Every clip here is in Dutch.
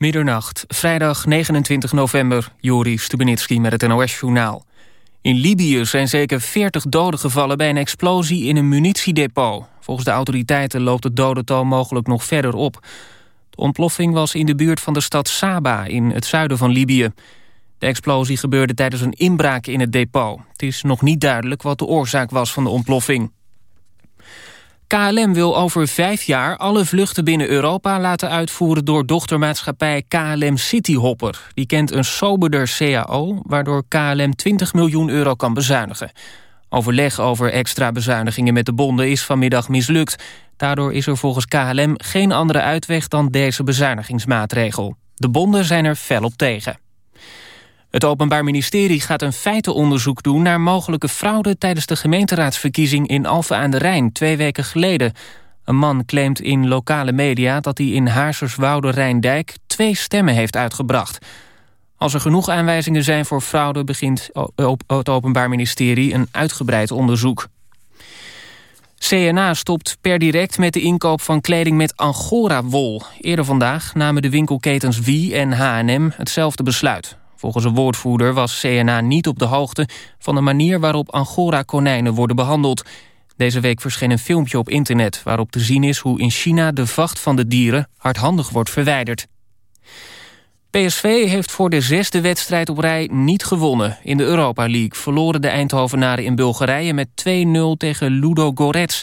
Middernacht, vrijdag 29 november, Joris Stubenitski met het NOS-journaal. In Libië zijn zeker 40 doden gevallen bij een explosie in een munitiedepot. Volgens de autoriteiten loopt het dodental mogelijk nog verder op. De ontploffing was in de buurt van de stad Saba in het zuiden van Libië. De explosie gebeurde tijdens een inbraak in het depot. Het is nog niet duidelijk wat de oorzaak was van de ontploffing. KLM wil over vijf jaar alle vluchten binnen Europa laten uitvoeren door dochtermaatschappij KLM Cityhopper. Die kent een soberder CAO, waardoor KLM 20 miljoen euro kan bezuinigen. Overleg over extra bezuinigingen met de bonden is vanmiddag mislukt. Daardoor is er volgens KLM geen andere uitweg dan deze bezuinigingsmaatregel. De bonden zijn er fel op tegen. Het Openbaar Ministerie gaat een feitenonderzoek doen... naar mogelijke fraude tijdens de gemeenteraadsverkiezing in Alphen aan de Rijn... twee weken geleden. Een man claimt in lokale media dat hij in Haarsers-Woude-Rijndijk... twee stemmen heeft uitgebracht. Als er genoeg aanwijzingen zijn voor fraude... begint het Openbaar Ministerie een uitgebreid onderzoek. CNA stopt per direct met de inkoop van kleding met Angora-wol. Eerder vandaag namen de winkelketens Wie en H&M hetzelfde besluit. Volgens een woordvoerder was CNA niet op de hoogte... van de manier waarop Angora-konijnen worden behandeld. Deze week verscheen een filmpje op internet... waarop te zien is hoe in China de vacht van de dieren... hardhandig wordt verwijderd. PSV heeft voor de zesde wedstrijd op rij niet gewonnen. In de Europa League verloren de Eindhovenaren in Bulgarije... met 2-0 tegen Ludo Gorets.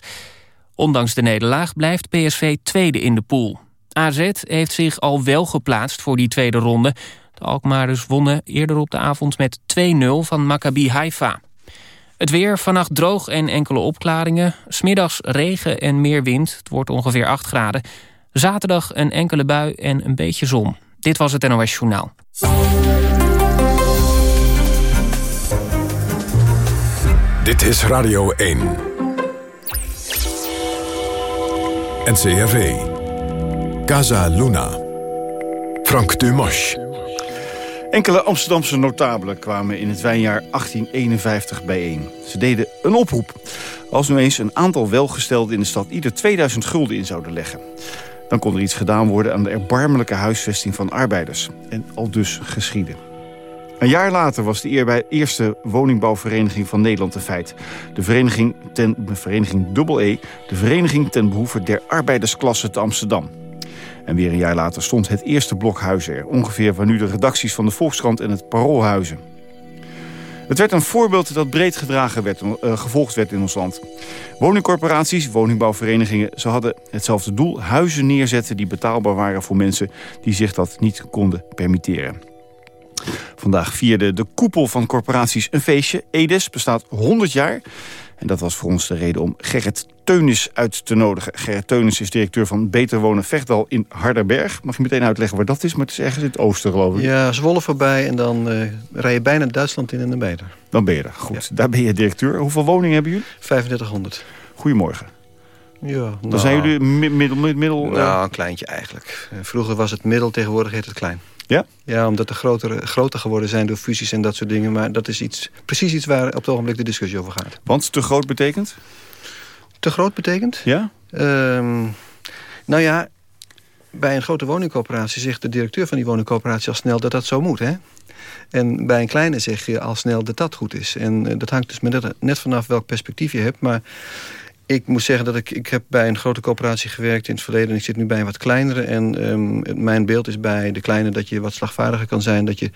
Ondanks de nederlaag blijft PSV tweede in de pool. AZ heeft zich al wel geplaatst voor die tweede ronde... De Alkmaarders wonnen eerder op de avond met 2-0 van Maccabi Haifa. Het weer, vannacht droog en enkele opklaringen. Smiddags regen en meer wind. Het wordt ongeveer 8 graden. Zaterdag een enkele bui en een beetje zon. Dit was het NOS Journaal. Dit is Radio 1. NCRV. Casa Luna. Frank Dumas. Enkele Amsterdamse notabelen kwamen in het wijnjaar 1851 bijeen. Ze deden een oproep. Als nu eens een aantal welgestelden in de stad ieder 2000 gulden in zouden leggen. Dan kon er iets gedaan worden aan de erbarmelijke huisvesting van arbeiders. En al dus geschieden. Een jaar later was de eerste woningbouwvereniging van Nederland een feit. De vereniging, ten, vereniging E, de Vereniging ten Behoeve der Arbeidersklasse te Amsterdam. En weer een jaar later stond het eerste blok er. Ongeveer waar nu de redacties van de Volkskrant en het Parool huizen. Het werd een voorbeeld dat breed gedragen werd, uh, gevolgd werd in ons land. Woningcorporaties, woningbouwverenigingen, ze hadden hetzelfde doel. Huizen neerzetten die betaalbaar waren voor mensen die zich dat niet konden permitteren. Vandaag vierde de koepel van corporaties een feestje. Edes bestaat 100 jaar. En dat was voor ons de reden om Gerrit Teunis uit te nodigen. Gerrit Teunis is directeur van Beter Wonen Vechtdal in Harderberg. Mag je meteen uitleggen waar dat is? Maar het is ergens in het oosten, geloof ik. Ja, Zwolle voorbij en dan uh, rij je bijna Duitsland in en dan ben je er. Dan ben je er, goed. Daar ben je directeur. Hoeveel woningen hebben jullie? 3500. Goedemorgen. Ja, nou, dan zijn jullie middel... middel nou, uh... een kleintje eigenlijk. Eh, vroeger was het middel, tegenwoordig heet het klein. Ja? Ja, omdat de grotere, groter geworden zijn door fusies en dat soort dingen. Maar dat is iets, precies iets waar op het ogenblik de discussie over gaat. Want te groot betekent? Te groot betekent? Ja. Um, nou ja, bij een grote woningcoöperatie zegt de directeur van die woningcoöperatie al snel dat dat zo moet. Hè? En bij een kleine zeg je al snel dat dat goed is. En uh, dat hangt dus net, net vanaf welk perspectief je hebt. Maar ik moet zeggen dat ik, ik heb bij een grote coöperatie gewerkt in het verleden. En ik zit nu bij een wat kleinere. En um, mijn beeld is bij de kleine dat je wat slagvaardiger kan zijn. Dat je,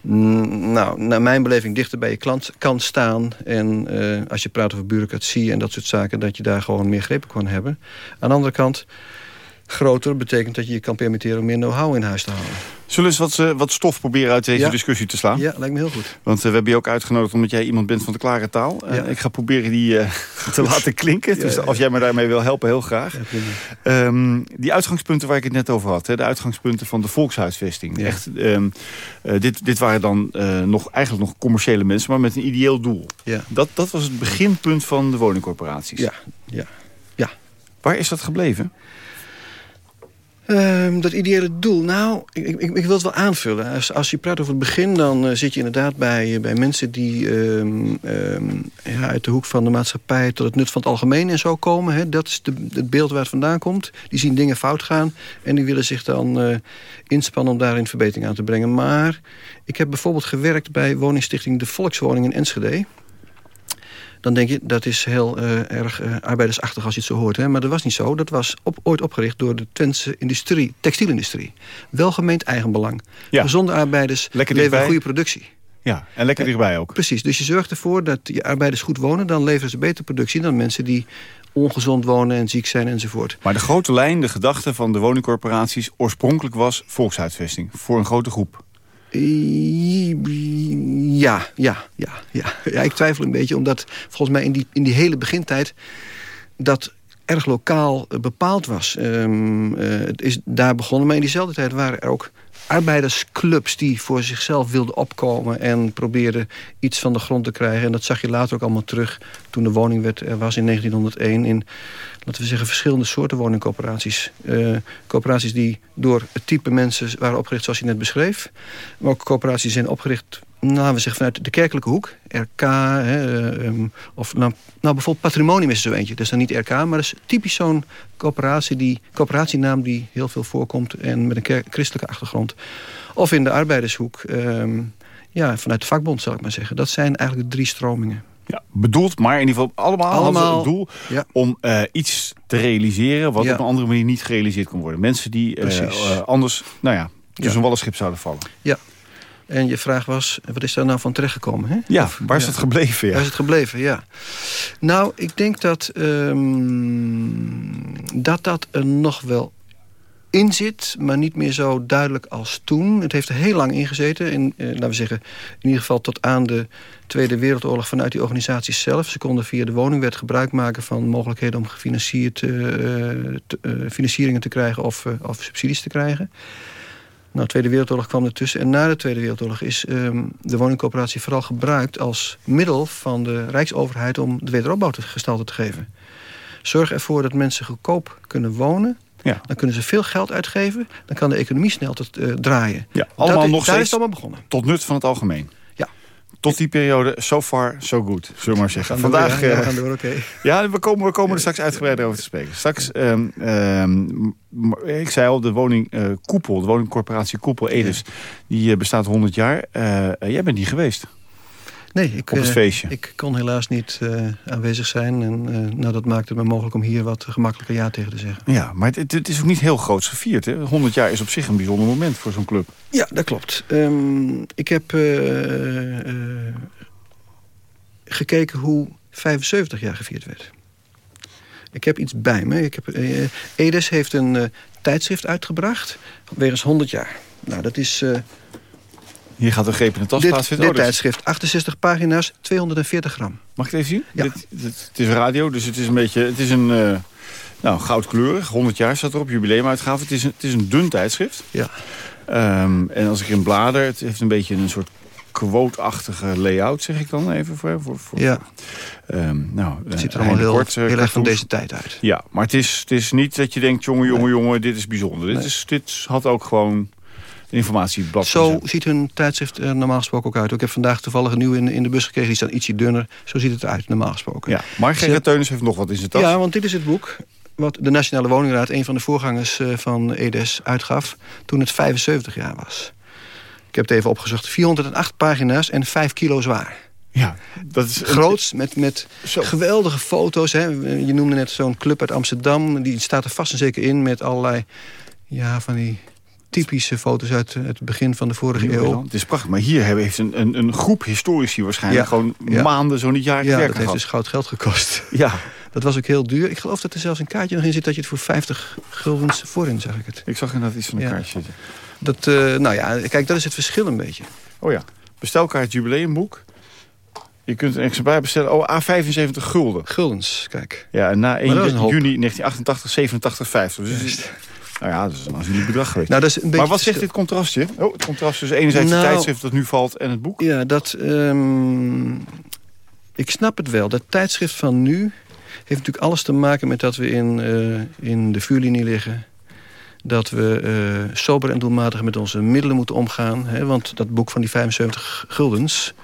mm, nou, naar mijn beleving, dichter bij je klant kan staan. En uh, als je praat over bureaucratie en dat soort zaken... dat je daar gewoon meer greep kan hebben. Aan de andere kant groter betekent dat je je kan permitteren om meer know-how in huis te houden. Zullen we eens wat, uh, wat stof proberen uit deze discussie te slaan? Ja, lijkt me heel goed. Want uh, we hebben je ook uitgenodigd omdat jij iemand bent van de klare taal. Ja. ik ga proberen die te laten klinken. Dus als jij me daarmee wil helpen, heel graag. Um, die uitgangspunten waar ik het net over had. Hè, de uitgangspunten van de volkshuisvesting. Echt, um, dit, dit waren dan nog, eigenlijk nog commerciële mensen, maar met een ideeel doel. Ja. Dat, dat was het beginpunt van de woningcorporaties. Ja, ja. ja. Waar is dat gebleven? Ehm, dat ideale doel, nou, ik, ik, ik, wil het wel aanvullen. Als, als je praat over het begin, dan uh, zit je inderdaad bij, eh, bij mensen die um, um, ja, uit de hoek van de maatschappij tot het nut van het algemeen en zo komen. Hè. Dat is de, het beeld waar het vandaan komt. Die zien dingen fout gaan en die willen zich dan uh, inspannen om daarin verbetering aan te brengen. Maar ik heb bijvoorbeeld gewerkt bij woningstichting De Volkswoning in Enschede dan denk je dat is heel uh, erg uh, arbeidersachtig als je het zo hoort. Hè? Maar dat was niet zo. Dat was op, ooit opgericht door de Twentse industrie, textielindustrie. Welgemeend eigenbelang. Ja. Gezonde arbeiders leveren goede productie. Ja, en lekker dichtbij ook. Precies, dus je zorgt ervoor dat je arbeiders goed wonen... dan leveren ze betere productie dan mensen die ongezond wonen en ziek zijn enzovoort. Maar de grote lijn, de gedachte van de woningcorporaties... oorspronkelijk was volkshuisvesting voor een grote groep. Ja, ja, ja, ja. ja, ik twijfel een beetje, omdat volgens mij in die, in die hele begintijd... dat erg lokaal bepaald was. Um, uh, het is daar begonnen, maar in diezelfde tijd waren er ook arbeidersclubs die voor zichzelf wilden opkomen... en probeerden iets van de grond te krijgen. En dat zag je later ook allemaal terug toen de woningwet er was in 1901... in, laten we zeggen, verschillende soorten woningcoöperaties. Uh, coöperaties die door het type mensen waren opgericht zoals je net beschreef. Maar ook coöperaties zijn opgericht nou, we zeggen vanuit de kerkelijke hoek, RK, hè, um, of nou, nou, bijvoorbeeld Patrimonium is er zo eentje. Dat is dan niet RK, maar dat is typisch zo'n coöperatie die, coöperatienaam die heel veel voorkomt en met een christelijke achtergrond. Of in de arbeidershoek, um, ja, vanuit de vakbond zal ik maar zeggen. Dat zijn eigenlijk de drie stromingen. Ja, bedoeld, maar in ieder geval allemaal, allemaal het doel ja. om uh, iets te realiseren... wat ja. op een andere manier niet gerealiseerd kon worden. Mensen die uh, uh, anders, nou ja, dus een wallenschip zouden vallen. Ja, en je vraag was, wat is daar nou van terechtgekomen? Hè? Ja, waar is ja. het gebleven? Ja. Waar is het gebleven, ja. Nou, ik denk dat um, dat, dat er nog wel in zit, maar niet meer zo duidelijk als toen. Het heeft er heel lang ingezeten. In, eh, laten we zeggen, in ieder geval tot aan de Tweede Wereldoorlog vanuit die organisaties zelf. Ze konden via de woningwet gebruik maken van mogelijkheden om gefinancierd, uh, te, uh, financieringen te krijgen of, uh, of subsidies te krijgen. Nou, de Tweede Wereldoorlog kwam ertussen. En na de Tweede Wereldoorlog is um, de woningcoöperatie vooral gebruikt... als middel van de Rijksoverheid om de wederopbouw te gestalte te geven. Zorg ervoor dat mensen goedkoop kunnen wonen... Ja. Dan kunnen ze veel geld uitgeven. Dan kan de economie snel tot, uh, draaien. Ja, allemaal dat, nog daar steeds is het allemaal begonnen. Tot nut van het algemeen. Tot die periode, so far, so good, zullen we maar zeggen. Gaan Vandaag, door, ja, ja, door, okay. ja, we komen, we komen er straks uitgebreider over te spreken. Straks, um, um, ik zei al, de woningkoepel, uh, de woningcorporatie Koepel Edes, die uh, bestaat 100 jaar. Uh, jij bent niet geweest. Nee, ik, op het feestje. ik kon helaas niet aanwezig zijn. En nou, dat maakte het me mogelijk om hier wat gemakkelijker ja tegen te zeggen. Ja, maar het, het is ook niet heel groots gevierd. Hè? 100 jaar is op zich een bijzonder moment voor zo'n club. Ja, dat klopt. Um, ik heb gekeken hoe 75 jaar gevierd werd. Ik heb iets bij me. Ik heb, uh, Edes heeft een tijdschrift uitgebracht. Wegens 100 jaar. Nou, dat is... Hier gaat een greep in de tas dit, plaatsvinden. Dit oh, tijdschrift, 68 pagina's, 240 gram. Mag ik het even zien? Ja. Dit, dit, het is radio, dus het is een beetje... Het is een... Nou, goudkleurig, 100 jaar staat erop, jubileumuitgave. Het is een, het is een dun tijdschrift. Ja. Um, en als ik in blader, het heeft een beetje een soort quote-achtige layout, zeg ik dan even. Voor, voor, voor ja. Um, nou, het ziet er allemaal heel, kort, heel erg van deze tijd uit. Ja, maar het is, het is niet dat je denkt, jongen, jongen, nee. jongen, dit is bijzonder. Nee. Dit, is, dit had ook gewoon een informatieblad. Zo ziet hun tijdschrift er normaal gesproken ook uit. Ik heb vandaag toevallig een nieuw in, in de bus gekregen. Die staat ietsje dunner. Zo ziet het eruit, normaal gesproken. Ja, maar Gerrit Teunis heeft nog wat in zijn tas. Ja, want dit is het boek wat de Nationale Woningraad, een van de voorgangers van EDES, uitgaf... toen het 75 jaar was. Ik heb het even opgezocht. 408 pagina's en 5 kilo zwaar. Ja, dat is... Groots, met, met geweldige foto's. Hè. Je noemde net zo'n club uit Amsterdam. Die staat er vast en zeker in met allerlei... Ja, van die typische foto's uit het begin van de vorige eeuw. Het is prachtig, maar hier heeft een, een, een groep historici waarschijnlijk... Ja, gewoon ja. maanden, zo niet jaren ja, dat heeft dus goud geld gekost. Ja. Dat was ook heel duur. Ik geloof dat er zelfs een kaartje nog in zit... dat je het voor 50 guldens voorin, zag ik het. Ik zag inderdaad iets van een ja. kaartje zitten. Dat, uh, nou ja, kijk, dat is het verschil een beetje. Oh ja, bestelkaart jubileumboek. Je kunt een exemplaar bestellen. Oh, A75 gulden. Guldens, kijk. Ja, en na 1 juni 1988, 87, 50. Dus nou ja, dat is een aanzienlijk bedrag geweest. Nou, dat is een maar wat zegt dit contrastje? Oh, het contrast tussen enerzijds nou, het tijdschrift dat nu valt en het boek? Ja, dat... Um, ik snap het wel. Dat tijdschrift van nu heeft natuurlijk alles te maken met dat we in, uh, in de vuurlinie liggen. dat we uh, sober en doelmatig met onze middelen moeten omgaan. Hè? Want dat boek van die 75 guldens...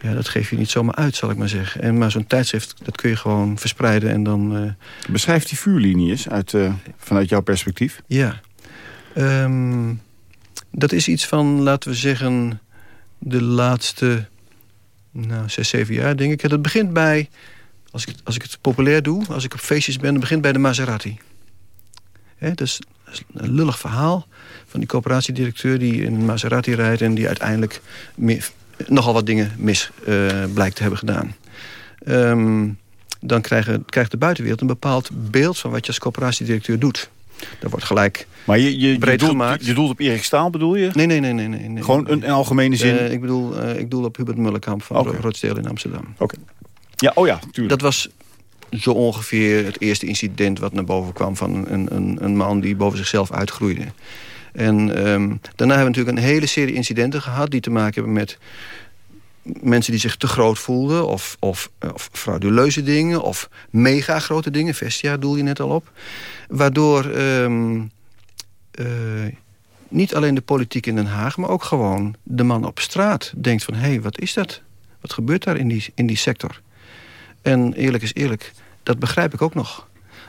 Ja, dat geef je niet zomaar uit, zal ik maar zeggen. En, maar zo'n tijdschrift, dat kun je gewoon verspreiden en dan... Uh... Beschrijf die vuurlinie eens uit, uh, vanuit jouw perspectief. Ja. Um, dat is iets van, laten we zeggen, de laatste nou, zes, zeven jaar, denk ik. Het begint bij, als ik, als ik het populair doe, als ik op feestjes ben... het begint bij de Maserati. He, dat, is, een lullig verhaal van die coöperatiedirecteur... die in een Maserati rijdt en die uiteindelijk meer, nogal wat dingen mis uh, blijkt te hebben gedaan. Um, dan krijgen, krijgt de buitenwereld een bepaald beeld... van wat je als coöperatiedirecteur doet. Dat wordt gelijk maar je, je, breed je doelt, gemaakt. Je doelt op Erik Staal, bedoel je? Nee, nee, nee. nee, nee, nee. Gewoon een, een algemene zin? Uh, ik, bedoel, uh, ik doel op Hubert Mullenkamp van okay. In Amsterdam. Oké. Okay. Ja, oh ja, tuurlijk. Dat was zo ongeveer het eerste incident wat naar boven kwam... van een, een, een man die boven zichzelf uitgroeide. En um, daarna hebben we natuurlijk een hele serie incidenten gehad... die te maken hebben met mensen die zich te groot voelden... of, of, of frauduleuze dingen, of mega grote dingen. Vestia doel je net al op. Waardoor um, uh, niet alleen de politiek in Den Haag... maar ook gewoon de man op straat denkt van... hé, hey, wat is dat? Wat gebeurt daar in die, in die sector? En eerlijk is eerlijk, dat begrijp ik ook nog.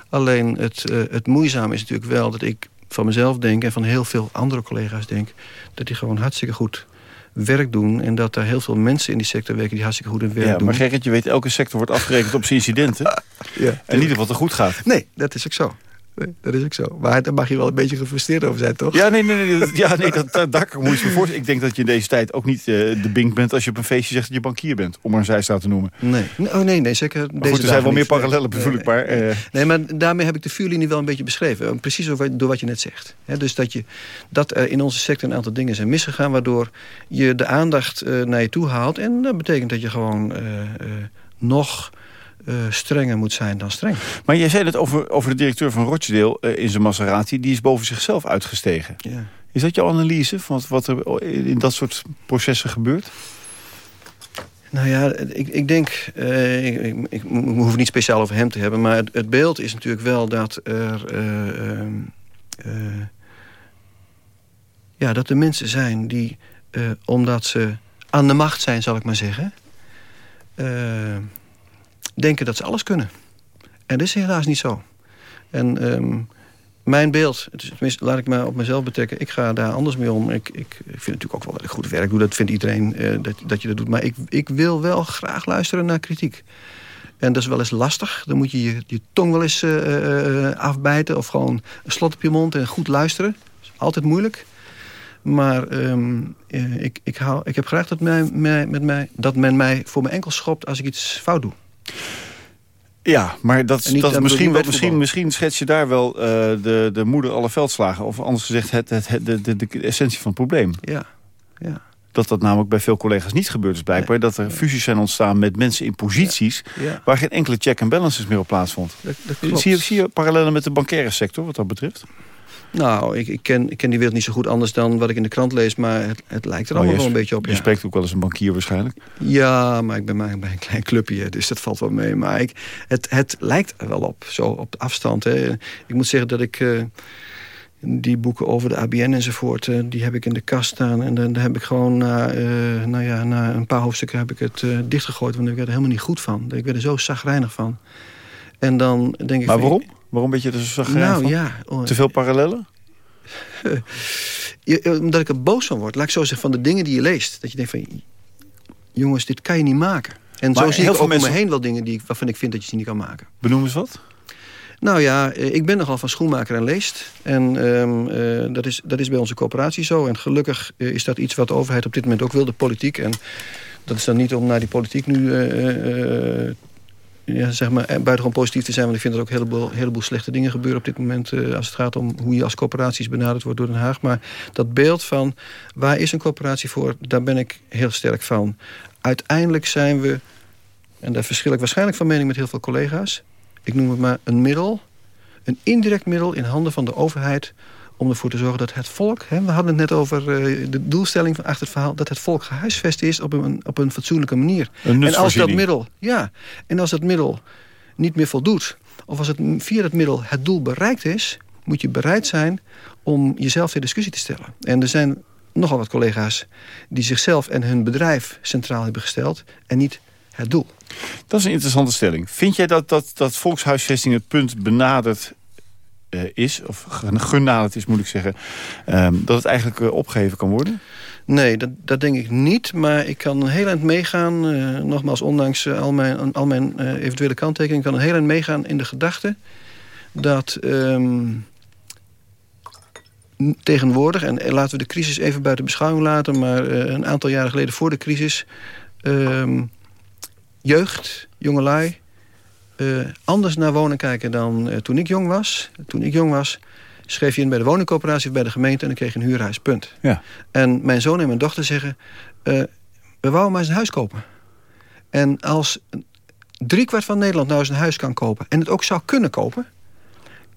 Alleen het, uh, het moeizame is natuurlijk wel dat ik van mezelf denk... en van heel veel andere collega's denk... dat die gewoon hartstikke goed werk doen... en dat er heel veel mensen in die sector werken die hartstikke goed hun werk ja, doen. Maar Gerrit, je weet, elke sector wordt afgerekend op zijn incidenten. ja, en niet op wat er goed gaat. Nee, dat is ook zo. Nee, dat is ook zo. Maar daar mag je wel een beetje gefrustreerd over zijn, toch? Ja, nee, nee, nee, dat, ja, nee dat, dat, daar kan ik me voorstellen. Ik denk dat je in deze tijd ook niet uh, de bink bent... als je op een feestje zegt dat je bankier bent. Om maar een zijstraat te noemen. Nee, oh, nee, nee zeker maar deze goed, er zijn wel meer parallellen, bedoel ik maar. Nee, nee. maar daarmee heb ik de vuurlinie wel een beetje beschreven. Precies over, door wat je net zegt. He, dus dat, je, dat er in onze sector een aantal dingen zijn misgegaan... waardoor je de aandacht uh, naar je toe haalt. En dat betekent dat je gewoon nog... Uh, strenger moet zijn dan streng. Maar jij zei het over, over de directeur van Rochdale in zijn Maserati... die is boven zichzelf uitgestegen. Ja. Is dat jouw analyse van wat, er in dat soort processen gebeurt? Nou ja, ik, ik denk... Uh, ik, ik, ik, hoef niet speciaal over hem te hebben... maar het, het beeld is natuurlijk wel dat er... ja, dat er mensen zijn die... omdat ze aan de macht zijn, zal ik maar zeggen denken dat ze alles kunnen. En dat is helaas niet zo. En um, mijn beeld, tenminste laat ik me op mezelf betrekken... ik ga daar anders mee om. Ik, ik, vind natuurlijk ook wel goed werk doe. Dat vindt iedereen uh, dat, dat je dat doet. Maar ik, ik wil wel graag luisteren naar kritiek. En dat is wel eens lastig. Dan moet je je, je tong wel eens uh, uh, afbijten... of gewoon een slot op je mond en goed luisteren. Dat is altijd moeilijk. Maar um, ik, ik, ik heb graag dat, met mij, dat men mij voor mijn enkel schopt... als ik iets fout doe. Ja, maar dat, dat misschien, wel, misschien, misschien schets je daar wel uh, de, de moeder alle veldslagen. Of anders gezegd het, het, het, de, de, de essentie van het probleem. Ja, ja. Dat dat namelijk bij veel collega's niet gebeurd is blijkbaar. Nee. Dat er fusies zijn ontstaan met mensen in posities... Ja. Ja. waar geen enkele check and balances meer op plaatsvond. Dat, dat zie, je, zie je parallellen met de bankaire sector wat dat betreft? Nou, ik, ik, ken, ik ken die wereld niet zo goed anders dan wat ik in de krant lees... maar het, het lijkt er allemaal oh, wel een beetje op. Je ja. spreekt ook wel eens een bankier waarschijnlijk. Ja, maar ik ben maar bij een klein clubje, dus dat valt wel mee. Maar ik, het, het lijkt er wel op, zo op de afstand. Hè. Ik moet zeggen dat ik... Uh, die boeken over de ABN enzovoort, uh, die heb ik in de kast staan. En dan heb ik gewoon na, uh, nou ja, na een paar hoofdstukken heb ik het uh, dichtgegooid. Want ik werd er helemaal niet goed van. Ik werd er zo zagrijnig van. En dan denk ik... Maar waarom? Waarom ben je er zo nou, van? Ja, oh, Te veel parallellen? Omdat ik er boos van word. Laat ik zo zeggen, van de dingen die je leest. Dat je denkt van, jongens, dit kan je niet maken. En maar zo zie ik ook mensen... om me heen wel dingen die, waarvan ik vind dat je ze niet kan maken. Benoem eens wat. Nou ja, ik ben nogal van schoenmaker en leest. En um, uh, dat, is, dat is bij onze coöperatie zo. En gelukkig uh, is dat iets wat de overheid op dit moment ook wil, de politiek. En dat is dan niet om naar die politiek nu uh, ja, zeg maar, buitengewoon positief te zijn. Want ik vind dat ook een heleboel, heleboel slechte dingen gebeuren op dit moment... Uh, als het gaat om hoe je als coöperaties benaderd wordt door Den Haag. Maar dat beeld van waar is een coöperatie voor, daar ben ik heel sterk van. Uiteindelijk zijn we, en daar verschil ik waarschijnlijk van mening met heel veel collega's... ik noem het maar een middel, een indirect middel in handen van de overheid om ervoor te zorgen dat het volk... Hè, we hadden het net over uh, de doelstelling van achter het verhaal... dat het volk gehuisvest is op een, op een fatsoenlijke manier. Een en als dat middel, ja, en als dat middel niet meer voldoet... of als het via dat middel het doel bereikt is... moet je bereid zijn om jezelf ter discussie te stellen. En er zijn nogal wat collega's die zichzelf en hun bedrijf centraal hebben gesteld... en niet het doel. Dat is een interessante stelling. Vind jij dat, dat, dat volkshuisvesting het punt benaderd uh, is... of genaderd is, moet ik zeggen... Um, dat het eigenlijk uh, opgegeven kan worden? Nee, dat, dat denk ik niet. Maar ik kan een heel eind meegaan. Uh, nogmaals, ondanks al mijn, al mijn eventuele kanttekeningen... kan een heel eind meegaan in de gedachte... dat um, tegenwoordig... en laten we de crisis even buiten beschouwing laten... maar een aantal jaren geleden voor de crisis... Um, jeugd, jongelui... Uh, anders naar wonen kijken dan uh, toen ik jong was. Toen ik jong was, schreef je in bij de woningcoöperatie of bij de gemeente... en dan kreeg je een huurhuis, punt. Ja. En mijn zoon en mijn dochter zeggen... Uh, we wouden maar eens een huis kopen. En als driekwart van Nederland nou eens een huis kan kopen... en het ook zou kunnen kopen...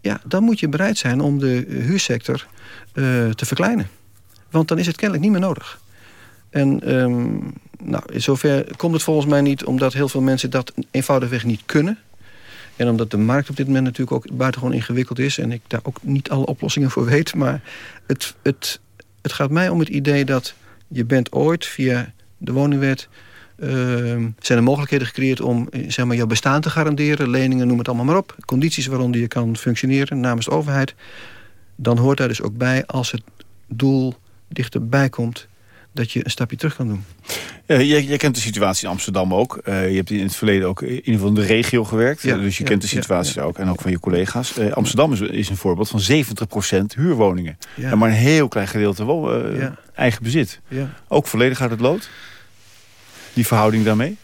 ja, dan moet je bereid zijn om de huursector te verkleinen. Want dan is het kennelijk niet meer nodig. En um, nou, in zover komt het volgens mij niet... omdat heel veel mensen dat eenvoudigweg niet kunnen. En omdat de markt op dit moment natuurlijk ook buitengewoon ingewikkeld is... en ik daar ook niet alle oplossingen voor weet. Maar het, het, het gaat mij om het idee dat je bent ooit via de woningwet... Uh, zijn er mogelijkheden gecreëerd om zeg maar, jouw bestaan te garanderen. Leningen, noem het allemaal maar op. Condities waaronder je kan functioneren namens de overheid. Dan hoort daar dus ook bij als het doel dichterbij komt dat je een stapje terug kan doen. Ja, jij, jij, kent de situatie in Amsterdam ook. Uh, je hebt in het verleden ook in ieder geval in de regio gewerkt. Ja, dus je ja, kent de situatie ook. En ook van je collega's. Uh, Amsterdam is, is, een voorbeeld van 70% huurwoningen. En maar een heel klein gedeelte uh, eigen bezit. Ook volledig uit het lood. Die verhouding daarmee?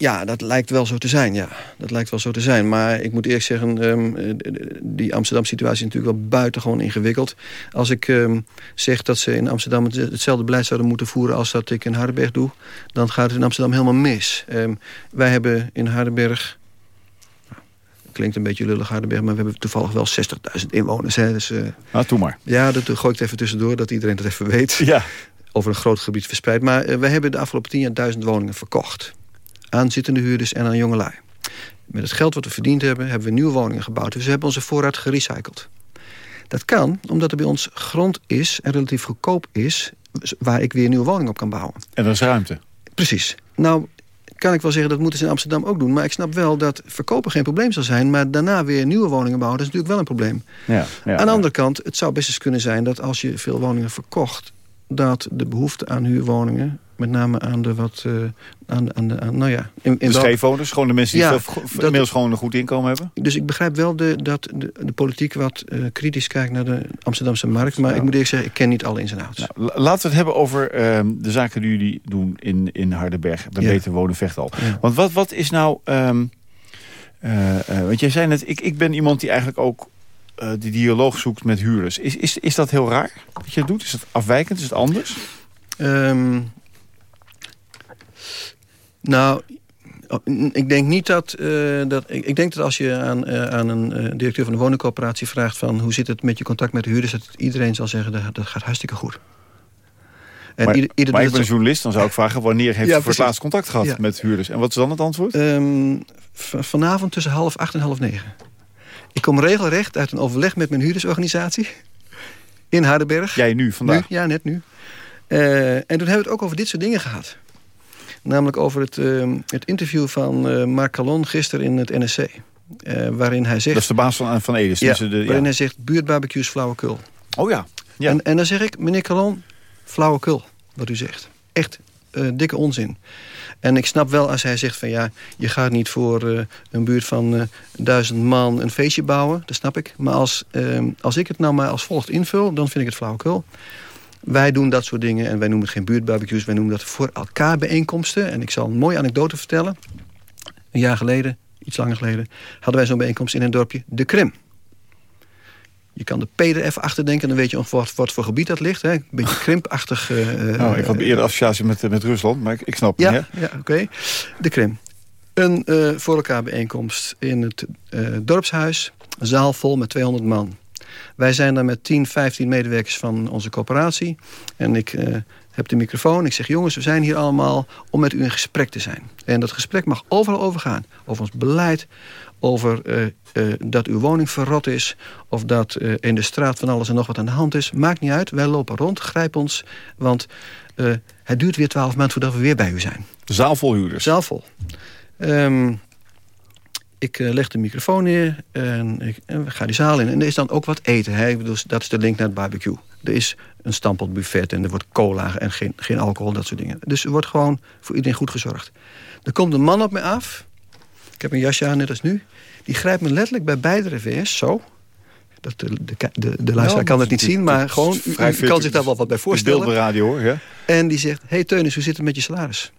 Ja, dat lijkt wel zo te zijn, ja. Dat lijkt wel zo te zijn. Maar ik moet eerlijk zeggen, um, die Amsterdam-situatie is natuurlijk wel buitengewoon ingewikkeld. Als ik um, zeg dat ze in Amsterdam hetzelfde beleid zouden moeten voeren... als dat ik in Hardenberg doe, dan gaat het in Amsterdam helemaal mis. Um, wij hebben in Hardenberg... Nou, klinkt een beetje lullig Hardenberg, maar we hebben toevallig wel 60.000 inwoners. Hè, dus, uh, ah, doe maar. Ja, dat gooi ik het even tussendoor, dat iedereen dat even weet. Ja. Over een groot gebied verspreid. Maar uh, wij hebben de afgelopen tien jaar duizend woningen verkocht aan zittende huurders en aan jongelui. Met het geld wat we verdiend hebben, hebben we nieuwe woningen gebouwd. Dus we hebben onze voorraad gerecycled. Dat kan omdat er bij ons grond is en relatief goedkoop is... waar ik weer nieuwe woningen op kan bouwen. En er is ruimte. Precies. Nou, kan ik wel zeggen, dat moeten ze in Amsterdam ook doen. Maar ik snap wel dat verkopen geen probleem zal zijn... maar daarna weer nieuwe woningen bouwen, dat is natuurlijk wel een probleem. Ja, ja, aan de andere kant, het zou best eens kunnen zijn... dat als je veel woningen verkocht... dat de behoefte aan huurwoningen met name aan de wat... Uh, aan, aan de, aan, nou ja, in, in de scheefwoners, gewoon de mensen die ja, inmiddels gewoon een goed inkomen hebben? Dus ik begrijp wel de, dat de, de politiek wat uh, kritisch kijkt naar de Amsterdamse markt. Maar ik moet eerlijk zeggen, ik ken niet alle ins en outs. Nou, laten we het hebben over uh, de zaken die jullie doen in, in Hardenberg. Bij ja. Beter Wonen Vechtal. Ja. Want wat, wat is nou... Um, want jij zei net, ik, ik ben iemand die eigenlijk ook die dialoog zoekt met huurders. Is, is, is dat heel raar wat je doet? Is het afwijkend? Is het anders? Um, nou, ik denk niet dat... Uh, dat ik, ik, denk dat als je aan, uh, aan een uh, directeur van een woningcoöperatie vraagt... van hoe zit het met je contact met de huurders... dat iedereen zal zeggen dat, dat gaat hartstikke goed. En maar, ieder, ieder maar ik ben een journalist, dan zou ik vragen... wanneer heeft ja, je voor het laatst contact gehad ja. met huurders? En wat is dan het antwoord? Um, vanavond tussen half acht en half negen. Ik kom regelrecht uit een overleg met mijn huurdersorganisatie... in Hardenberg. Jij nu, vandaag? Nu, ja, net nu. en toen hebben we het ook over dit soort dingen gehad. Namelijk over het, uh, het interview van uh, Marc Calon gisteren in het NSC. Uh, waarin hij zegt... Dat is de baas van, van Edis. Ja, de, waarin ja. hij zegt buurtbarbecues flauwekul. Oh ja. ja. En, en dan zeg ik, meneer Calon, flauwekul, wat u zegt. Echt dikke onzin. En ik snap wel als hij zegt van ja, je gaat niet voor uh, een buurt van uh, duizend man een feestje bouwen. Dat snap ik. Maar als, uh, als ik het nou maar als volgt invul, dan vind ik het flauwekul. Wij doen dat soort dingen en wij noemen het geen buurtbarbecues. Wij noemen dat voor elkaar bijeenkomsten. En ik zal een mooie anekdote vertellen. Een jaar geleden, iets langer geleden... hadden wij zo'n bijeenkomst in een dorpje, De Krim. Je kan de P er even achter denken, dan weet je ongeveer wat, wat voor gebied dat ligt. Hè? Een beetje krimpachtig. Uh, nou, ik had eerder associatie met, met Rusland, maar ik, ik snap ja, het. Ja, oké. Okay. De Krim. Een uh, voor elkaar bijeenkomst in het uh, dorpshuis. Een zaal vol met 200 man. Wij zijn daar met 10, 15 medewerkers van onze coöperatie. En ik heb de microfoon. Ik zeg, jongens, we zijn hier allemaal om met u in gesprek te zijn. En dat gesprek mag overal overgaan. Over ons beleid, over uh, uh, dat uw woning verrot is... of dat uh, in de straat van alles en nog wat aan de hand is. Maakt niet uit, wij lopen rond, grijp ons. Want het duurt weer twaalf maanden voordat we weer bij u zijn. Zaalvol huurders. Zaalvol. Um, ik leg de microfoon neer en ik en ga die zaal in. En er is dan ook wat eten. Hè? bedoel, dat is de link naar het barbecue. Er is een stampeld buffet en er wordt cola en geen, geen alcohol, dat soort dingen. Dus er wordt gewoon voor iedereen goed gezorgd. Er komt een man op mij af. Ik heb een jasje aan, net als nu. Die grijpt me letterlijk bij beide revers, zo. Dat de, de, de, de luisteraar nou, kan het niet zien, maar gewoon, u, u kan zich daar wel wat bij voorstellen. Beeld radio hoor, ja. En die zegt, hey Teunis, hoe zit het met je salaris?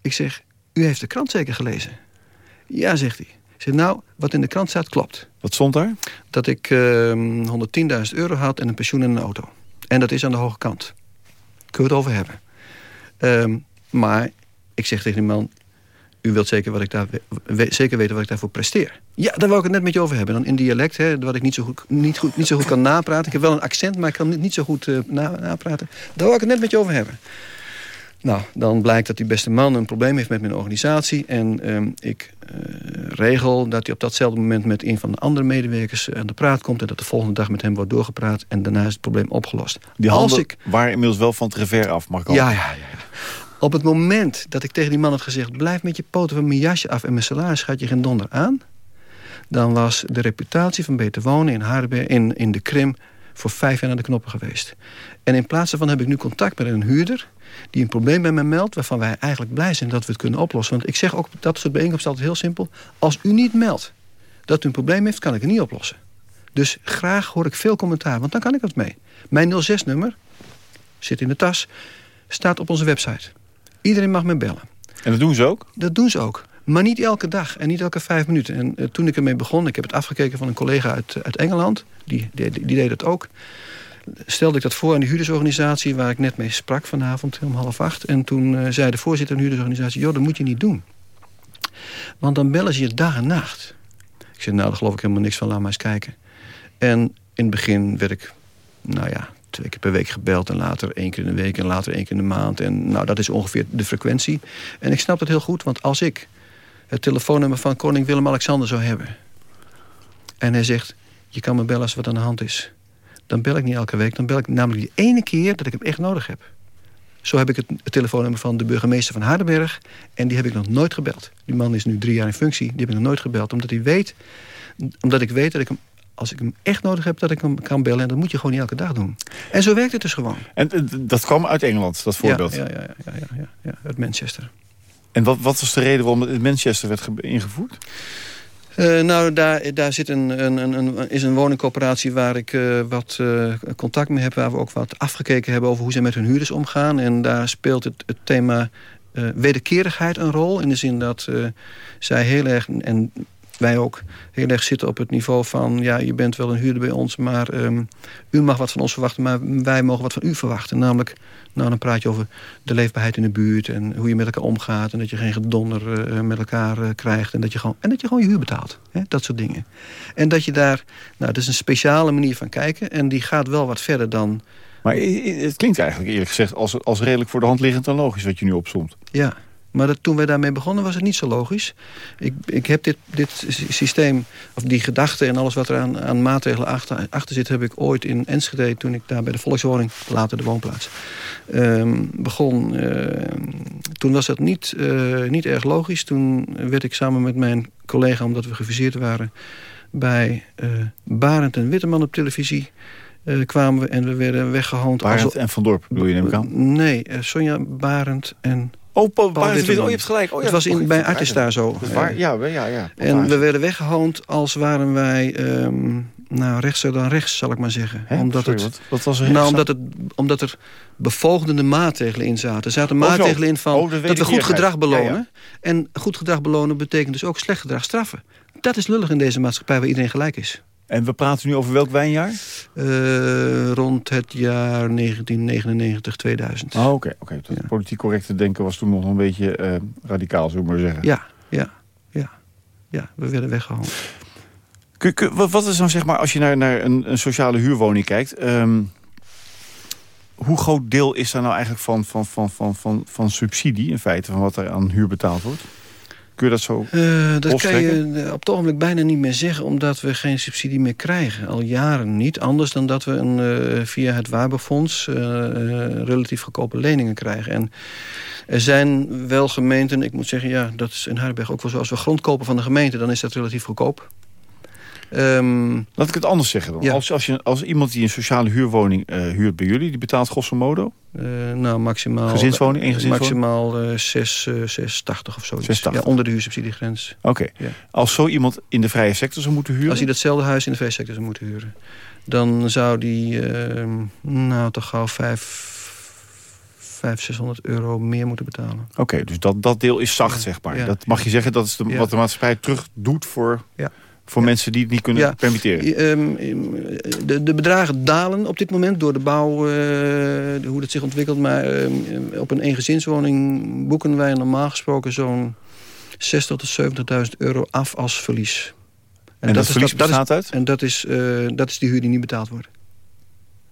Ik zeg, u heeft de krant zeker gelezen? Ja, zegt hij. Ik zeg, nou, wat in de krant staat, klopt. Wat stond daar? Dat ik uh, 110.000 euro had en een pensioen en een auto. En dat is aan de hoge kant. Kunnen we het over hebben. Um, maar ik zeg tegen die man... u wilt zeker, wat ik daar, zeker weten wat ik daarvoor presteer. Ja, daar wou ik het net met je over hebben. Dan in dialect, hè, wat ik niet zo, goed, niet, goed, niet zo goed kan napraten. Ik heb wel een accent, maar ik kan niet zo goed uh, na, napraten. Daar wou ik het net met je over hebben. Nou, dan blijkt dat die beste man een probleem heeft met mijn organisatie. En um, ik uh, regel dat hij op datzelfde moment met een van de andere medewerkers aan de praat komt. En dat de volgende dag met hem wordt doorgepraat. En daarna is het probleem opgelost. Die handen Als ik... waren inmiddels wel van het revers af, mag ik ja, ja, ja. Op het moment dat ik tegen die man had gezegd... blijf met je poten van mijn jasje af en mijn salaris gaat je geen donder aan... dan was de reputatie van Beter Wonen in Hardenberg, in, in de Krim... voor vijf jaar naar de knoppen geweest. En in plaats daarvan heb ik nu contact met een huurder die een probleem bij mij meldt... waarvan wij eigenlijk blij zijn dat we het kunnen oplossen. Want ik zeg ook dat soort bijeenkomsten altijd heel simpel. Als u niet meldt dat u een probleem heeft, kan ik het niet oplossen. Dus graag hoor ik veel commentaar, want dan kan ik het mee. Mijn 06-nummer, zit in de tas, staat op onze website. Iedereen mag me bellen. En dat doen ze ook? Dat doen ze ook. Maar niet elke dag en niet elke vijf minuten. En uh, toen ik ermee begon, ik heb het afgekeken van een collega uit, uit Engeland. Die, die, die deed het ook stelde ik dat voor aan de huurdersorganisatie... waar ik net mee sprak vanavond om half acht. En toen uh, zei de voorzitter van de huurdersorganisatie... joh, dat moet je niet doen. Want dan bellen ze je dag en nacht. Ik zei, nou, daar geloof ik helemaal niks van, laat maar eens kijken. En in het begin werd ik, nou ja, twee keer per week gebeld... en later één keer in de week en later één keer in de maand. En nou, dat is ongeveer de frequentie. En ik snap dat heel goed, want als ik het telefoonnummer van koning Willem-Alexander zou hebben... en hij zegt, je kan me bellen als wat aan de hand is dan bel ik niet elke week. Dan bel ik namelijk die ene keer dat ik hem echt nodig heb. Zo heb ik het, telefoonnummer van de burgemeester van Hardenberg. En die heb ik nog nooit gebeld. Die man is nu drie jaar in functie. Die heb ik nog nooit gebeld. Omdat, hij weet, omdat ik weet dat ik hem als ik hem echt nodig heb, dat ik hem kan bellen. En dat moet je gewoon niet elke dag doen. En zo werkt het dus gewoon. En dat kwam uit Engeland, dat voorbeeld? Ja, ja, ja, ja, ja, ja, uit Manchester. En wat, wat was de reden waarom het in Manchester werd ingevoerd? Uh, nou, daar, daar zit een, een, een, is een woningcoöperatie waar ik uh, wat uh, contact mee heb... waar we ook wat afgekeken hebben over hoe ze met hun huurders omgaan. En daar speelt het, het thema wederkerigheid een rol. In de zin dat zij heel erg... en wij ook heel erg zitten op het niveau van... ja, je bent wel een huurder bij ons, maar um, u mag wat van ons verwachten... maar wij mogen wat van u verwachten. Namelijk, nou, dan praat je over de leefbaarheid in de buurt... en hoe je met elkaar omgaat... en dat je geen gedonder uh, met elkaar uh, krijgt... En dat, je gewoon, en dat je gewoon je huur betaalt. Hè? Dat soort dingen. En dat je daar... Nou, dat is een speciale manier van kijken... en die gaat wel wat verder dan... Maar het klinkt eigenlijk eerlijk gezegd als, als redelijk voor de hand liggend en logisch wat je nu opzomt. Ja, maar dat, toen wij daarmee begonnen was het niet zo logisch. Ik, ik heb dit, dit systeem, of die gedachte en alles wat er aan, aan maatregelen achter, achter zit... heb ik ooit in Enschede, toen ik daar bij de Volkswoning, later de woonplaats, um, begon. Uh, toen was dat niet, uh, niet erg logisch. Toen werd ik samen met mijn collega, omdat we gefuseerd waren... bij uh, Barend en Witteman op televisie... Uh, kwamen we en we werden weggehoond. Barend als... en Van Dorp bedoel je neem ik aan? Nee, Sonja Barend en Oh, Paul, Paul oh, je hebt gelijk. Oh, ja, het was in, bij Artis daar zo. Waar, ja, ja, ja. En we werden weggehoond als waren wij... Um, nou, rechtser dan rechts, zal ik maar zeggen. Hè? Omdat Sorry, het, wat, was er nou, omdat, het, omdat er bevolgende maatregelen in zaten. Er zaten oh, maatregelen in van oh, dat we goed gedrag belonen. Ja, ja. En goed gedrag belonen betekent dus ook slecht gedrag straffen. Dat is lullig in deze maatschappij waar iedereen gelijk is. En we praten nu over welk wijnjaar? Uh, rond het jaar 1999, 2000. Oh, oké. Okay, okay. ja. Politiek correcte denken was toen nog een beetje uh, radicaal, zou ik maar zeggen. Ja, ja, ja. Ja, we werden weggehaald. Wat is dan zeg maar, als je naar, naar een, een sociale huurwoning kijkt... Um, hoe groot deel is daar nou eigenlijk van, van, van, van, van, van subsidie in feite... van wat er aan huur betaald wordt? Kun je dat zo uh, Dat kan je op het ogenblik bijna niet meer zeggen... omdat we geen subsidie meer krijgen. Al jaren niet. Anders dan dat we een, uh, via het Waberfonds... Uh, relatief goedkope leningen krijgen. En er zijn wel gemeenten... ik moet zeggen, ja, dat is in Hardenberg ook wel zo... als we grond kopen van de gemeente, dan is dat relatief goedkoop. Um, Laat ik het anders zeggen dan. Als, als, je, als iemand die een sociale huurwoning uh, huurt bij jullie... die betaalt grosso modo? Uh, nou, maximaal... Gezinswoning, één gezinswoning? Maximaal uh, 6, 680 of zo. 680. Ja, onder de huursubsidiegrens. Oké. Okay. Ja. Als zo iemand in de vrije sector zou moeten huren? Als hij datzelfde huis in de vrije sector zou moeten huren... dan zou die ehm, nou toch gauw 5... 500, 600 euro meer moeten betalen. Oké, okay, dus dat, dat deel is zacht, zeg maar. dat mag je zeggen, dat is de, wat de maatschappij terug doet voor... Ja. Voor mensen die het niet kunnen ja, permitteren? Um, de, de, bedragen dalen op dit moment door de bouw, uh, hoe dat zich ontwikkelt. Maar um, op een eengezinswoning boeken wij normaal gesproken zo'n 60.000 tot 70.000 euro af als verlies. En, en dat, dat, verlies dat, bestaat uit? En dat is, uh, dat is die huur die niet betaald wordt.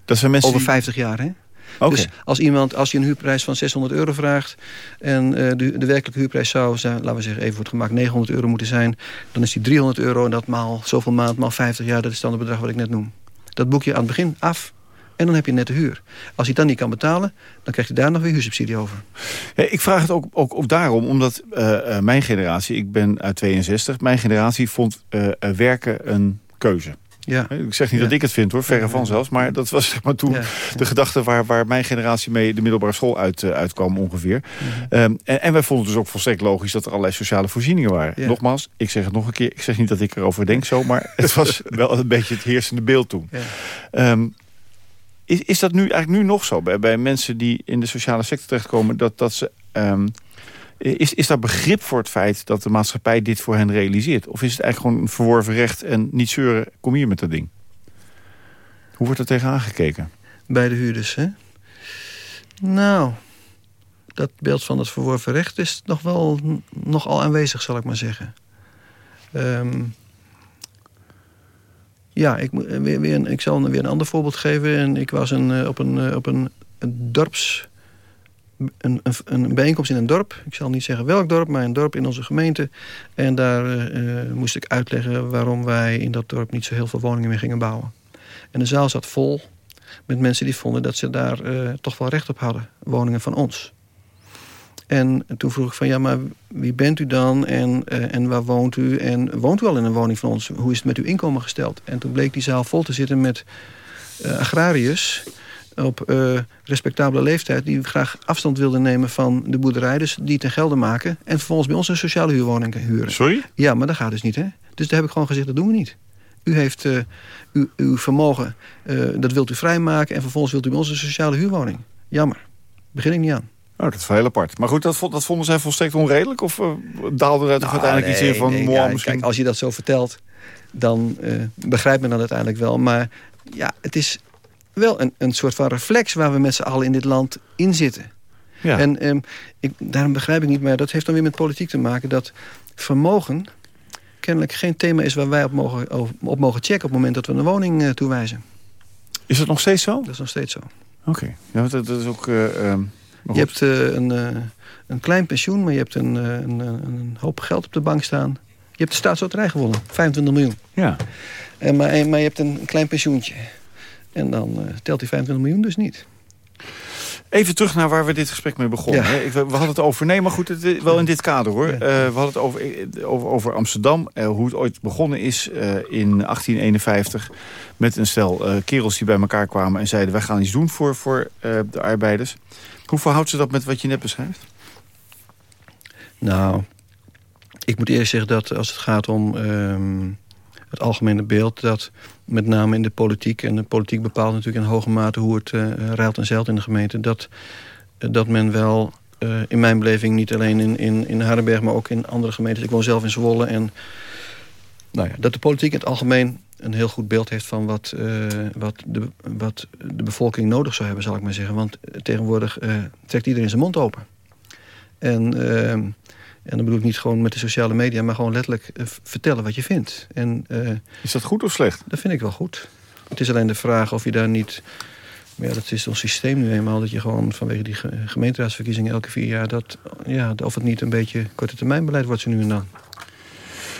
Dat zijn mensen Over 50 jaar, hè? Dus als, iemand, als je een huurprijs van 600 euro vraagt... en uh, de, de werkelijke huurprijs zou, zijn, laten we zeggen, even wordt gemaakt 900 euro moeten zijn... dan is die 300 euro en dat maal zoveel maand, maal 50 jaar... dat is dan het bedrag wat ik net noem. Dat boek je aan het begin af en dan heb je net de huur. Als hij het dan niet kan betalen, dan krijgt hij daar nog weer huursubsidie over. Ja, ik vraag het ook, ook, ook daarom, omdat uh, uh, mijn generatie... ik ben uit 62, mijn generatie vond werken een keuze. Ja. Ik zeg niet dat ik het vind hoor, verre van zelfs. Maar dat was zeg maar toen de gedachte waar, waar mijn generatie mee de middelbare school uit, uh, uitkwam ongeveer. Um, en, en wij vonden dus ook volstrekt logisch dat er allerlei sociale voorzieningen waren. Nogmaals, ik zeg het nog een keer. Ik zeg niet dat ik erover denk zo, maar het was wel een beetje het heersende beeld toen. Um, is, is dat nu eigenlijk nu nog zo bij, bij mensen die in de sociale sector terechtkomen... dat, dat ze um, is, is daar begrip voor het feit dat de maatschappij dit voor hen realiseert? Of is het eigenlijk gewoon een verworven recht en niet zeuren, kom hier met dat ding? Hoe wordt er tegenaan gekeken? Bij de huurders, hè? Nou, dat beeld van het verworven recht is nog wel nogal aanwezig, zal ik maar zeggen. Um, ja, ik, weer, weer een, ik zal weer een ander voorbeeld geven. En ik was een, eh, op, een, eh, op een, een dorps een, een, een, bijeenkomst in een dorp. Ik zal niet zeggen welk dorp, maar een dorp in onze gemeente. En daar uh, moest ik uitleggen waarom wij in dat dorp niet zo heel veel woningen meer gingen bouwen. En de zaal zat vol met mensen die vonden dat ze daar uh, toch wel recht op hadden. Woningen van ons. En toen vroeg ik van ja, maar wie bent u dan en, uh, en waar woont u? En woont u al in een woning van ons? Hoe is het met uw inkomen gesteld? En toen bleek die zaal vol te zitten met agrariërs op uh, respectabele leeftijd... die graag afstand wilden nemen van de boerderij... dus die ten gelde maken... en vervolgens bij ons een sociale huurwoning huren. Sorry? Ja, maar dat gaat dus niet, hè? Dus daar heb ik gewoon gezegd, dat doen we niet. U heeft uh, uw, uw, vermogen, uh, dat wilt u vrijmaken... en vervolgens wilt u bij ons een sociale huurwoning. Jammer. Begin ik niet aan. Oh, dat is wel heel apart. Maar goed, dat, dat vonden zij volstrekt onredelijk? Of uh, daalde er nou, uiteindelijk nee, iets in van... Nee, ja, misschien... Kijk, als je dat zo vertelt, dan begrijpt men dat uiteindelijk wel. Maar ja, het is, wel een, een soort van reflex waar we met z'n allen in dit land in zitten. Ja. En um, ik, daarom begrijp ik niet, maar dat heeft dan weer met politiek te maken... dat vermogen kennelijk geen thema is waar wij op mogen, op mogen checken... op het moment dat we een woning uh, toewijzen. Is dat nog steeds zo? Dat is nog steeds zo. Oké, okay. ja, dat, dat, is ook... Uh, um, je hebt uh, een, een klein pensioen, maar je hebt een, een, een, hoop geld op de bank staan. Je hebt de staatsloterij gewonnen, 25 miljoen. Ja. En, maar, maar je hebt een klein pensioentje. En dan uh, telt die 25 miljoen dus niet. Even terug naar waar we dit gesprek mee begonnen. Ja. We hadden het over, nee, maar goed, het, wel in dit kader hoor. Ja. Uh, we hadden het over, eh, over, over Amsterdam, uh, hoe het ooit begonnen is uh, in 1851... met een stel kerels die bij elkaar kwamen en zeiden... wij gaan iets doen voor, voor de arbeiders. Hoe verhoudt ze dat met wat je net beschrijft? Nou, ik moet eerst zeggen dat als het gaat om... Ehm, het algemene beeld dat met name in de politiek... en de politiek bepaalt natuurlijk in hoge mate hoe het uh, ruilt en zeilt in de gemeente... dat, dat men wel uh, in mijn beleving niet alleen in, in, in Hardenberg... maar ook in andere gemeentes. Ik woon zelf in Zwolle. En nou ja, dat de politiek in het algemeen een heel goed beeld heeft... van wat, wat, de, wat de bevolking nodig zou hebben, zal ik maar zeggen. Want tegenwoordig trekt iedereen zijn mond open. En ehm, en dan bedoel ik niet gewoon met de sociale media... maar gewoon letterlijk uh, vertellen wat je vindt. En, uh, is dat goed of slecht? Dat vind ik wel goed. Het is alleen de vraag of je daar niet Maar ja, dat is ons systeem nu eenmaal. Dat je gewoon vanwege die gemeenteraadsverkiezingen elke vier jaar... Dat, ja, of het niet een beetje korte termijn beleid wordt ze nu en dan.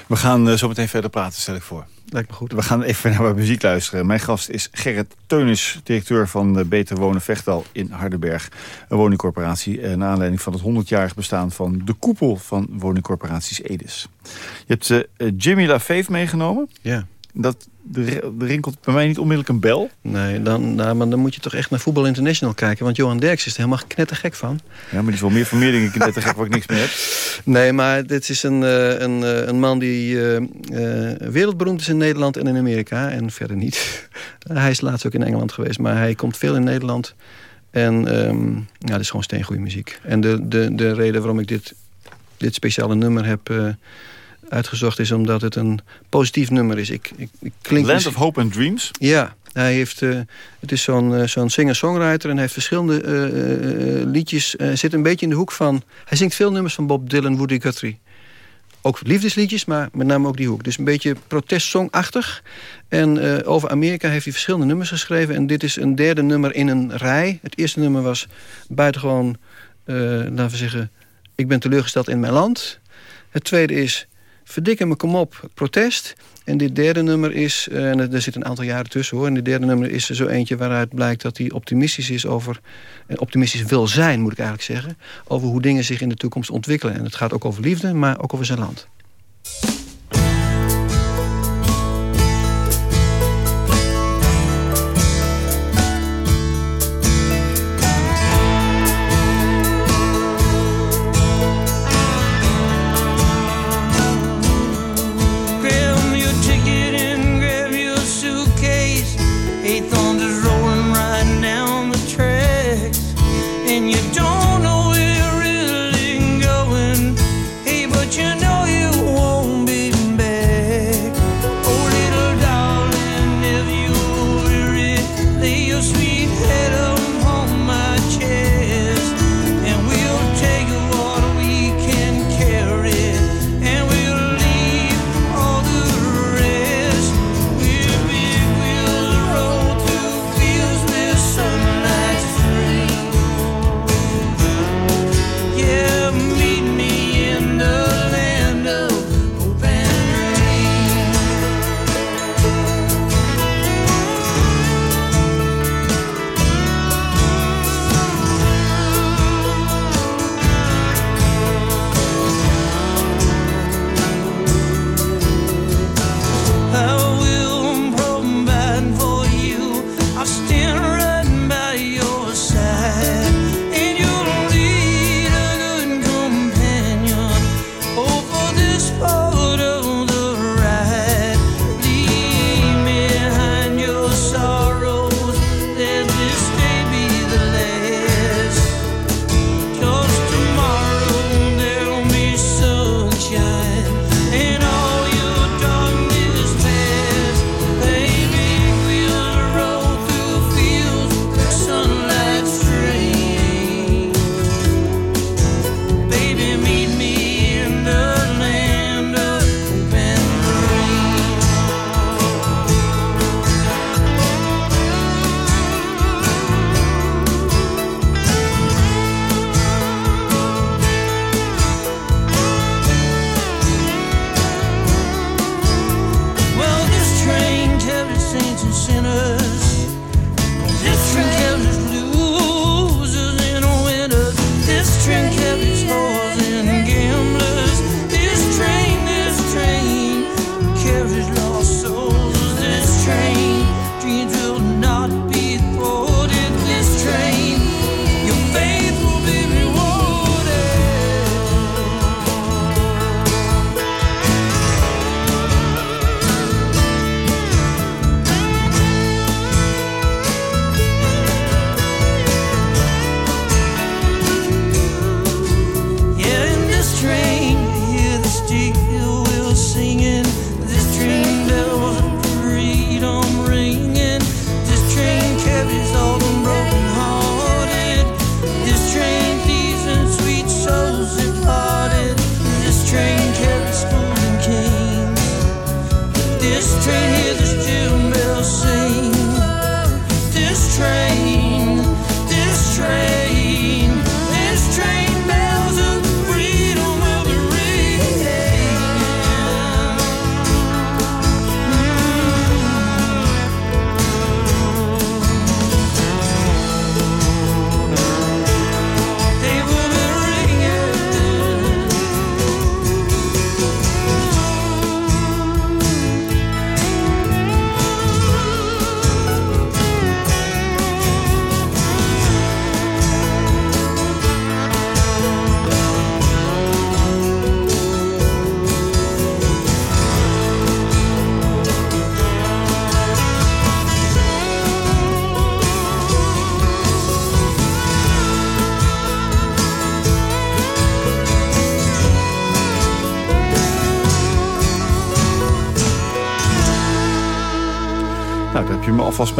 We gaan uh, zo meteen verder praten, stel ik voor. Lijkt me goed. We gaan even naar wat muziek luisteren. Mijn gast is Gerrit Teunis, directeur van de Beter Wonen Vechtal in Hardenberg. Een woningcorporatie uh, naar aanleiding van het 100-jarig bestaan van de koepel van woningcorporaties Edis. Je hebt uh, Jimmy LaFave meegenomen. Ja. Dat, er, rinkelt bij mij niet onmiddellijk een bel. Nee, dan, nou, maar dan moet je toch echt naar Voetbal International kijken. Want Johan Derks is er helemaal knettergek van. Ja, maar die is wel meer van meer dingen knettergek waar ik niks mee heb. Nee, maar dit is een, eh, een, eh, een man die uh, wereldberoemd is in Nederland en in Amerika. En verder niet. hij is laatst ook in Engeland geweest. Maar hij komt veel in Nederland. En um, ja, dat is gewoon steengoede muziek. En de, de, de reden waarom ik dit, dit speciale nummer heb uitgezocht is omdat het een positief nummer is. Ik, ik, ik klink Land of Hope and Dreams? Ja, hij heeft, uh, het is zo'n uh, zo'n singer-songwriter en hij heeft verschillende uh, liedjes. Hij zit een beetje in de hoek van... Hij zingt veel nummers van Bob Dylan, Woody Guthrie. Ook liefdesliedjes, maar met name ook die hoek. Dus een beetje protestsongachtig. En over Amerika heeft hij verschillende nummers geschreven. En dit is een derde nummer in een rij. Het eerste nummer was buitengewoon, laten we zeggen... Ik ben teleurgesteld in mijn land. Het tweede is Verdikken me, kom op, protest. En dit derde nummer is, eh, en er zit een aantal jaren tussen hoor... en dit derde nummer is er zo eentje waaruit blijkt dat hij optimistisch is over... en optimistisch wil zijn, moet ik eigenlijk zeggen... over hoe dingen zich in de toekomst ontwikkelen. En het gaat ook over liefde, maar ook over zijn land.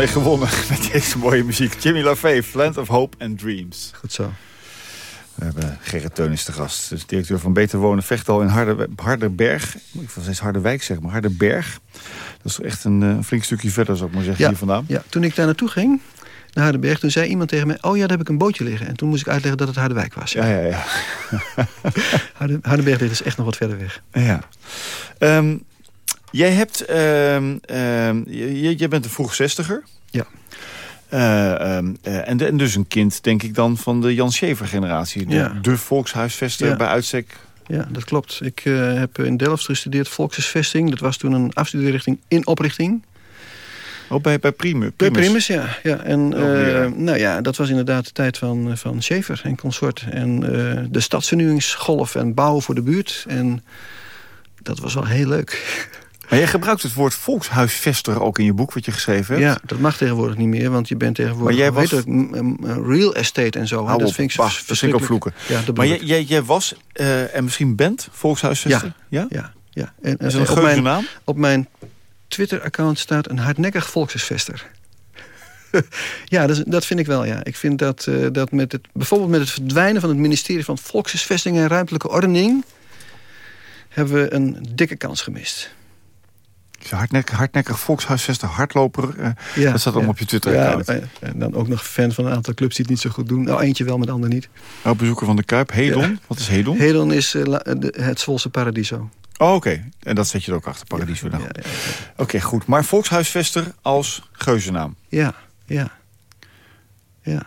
Mee gewonnen met deze mooie muziek. Jimmy LaFave, Land of Hope and Dreams. Goed zo. We hebben Gerrit Teunis te gast. Dus directeur van Beter Wonen Vechtal in Harder, Harderberg. Ik wil steeds Harderwijk zeg maar. Harderberg. Dat is echt een, een flink stukje verder, zou ik maar zeggen, Ja, hier vandaan. ja, toen ik daar naartoe ging, naar Hardenberg... toen zei iemand tegen mij, oh ja, daar heb ik een bootje liggen. En toen moest ik uitleggen dat het Harderwijk was. Ja, ja, ja. Harde- Hardenberg ligt dus echt nog wat verder weg. ja. Ehm, jij hebt... ehm, je, jij bent een vroeg zestiger. Ja. Eh, ehm, eh, en, en dus een kind, denk ik dan, van de Jan Schever generatie. De, Ja. de volkshuisvester Ja. bij uitstek. Ja, dat klopt. Ik eh, heb in Delft gestudeerd volkshuisvesting. Dat was toen een afstudeerrichting in oprichting. Oh, bij, bij Primus. Bij Primus, ja. ja. En eh, nou ja, dat was inderdaad de tijd van, van Schaefer en consort. En eh, de stadsvernieuwingsgolf en bouwen voor de buurt. En dat was wel heel leuk. Maar jij gebruikt het woord volkshuisvester ook in je boek wat je geschreven hebt. Ja, dat mag tegenwoordig niet meer, want je bent tegenwoordig... Maar jij was- real estate en zo. hè. Dat op, vind ik bah, ook verschrikkelijk. vloeken. Ja, dat Maar jij, ik. jij, jij was eh, en misschien bent volkshuisvester? Ja. Ja, ja. En, Is en dat een op, mijn, naam? op mijn Twitter-account staat een hardnekkig volkshuisvester. ja, dat, dat vind ik wel, ja. Ik vind dat, eh, dat met het, bijvoorbeeld met het verdwijnen van het ministerie van Volkshuisvesting en Ruimtelijke Ordening... hebben we een dikke kans gemist. Hardnekkig, hardnekkig volkshuisvester, hardloper. eh, Ja, dat staat allemaal ja. op je Twitter-account. Ja, en dan ook nog fan van een aantal clubs die het niet zo goed doen. Nou, eentje wel, met de ander niet. Oh, bezoeker van de Kuip. Hedon. Wat is Hedon? Hedon is eh, de- het Zwolse Paradiso. Oh, oké. En dat zet je er ook achter, Paradiso. Dan. ja. Oké, goed. Maar volkshuisvester als geuzennaam. Ja, ja. ja.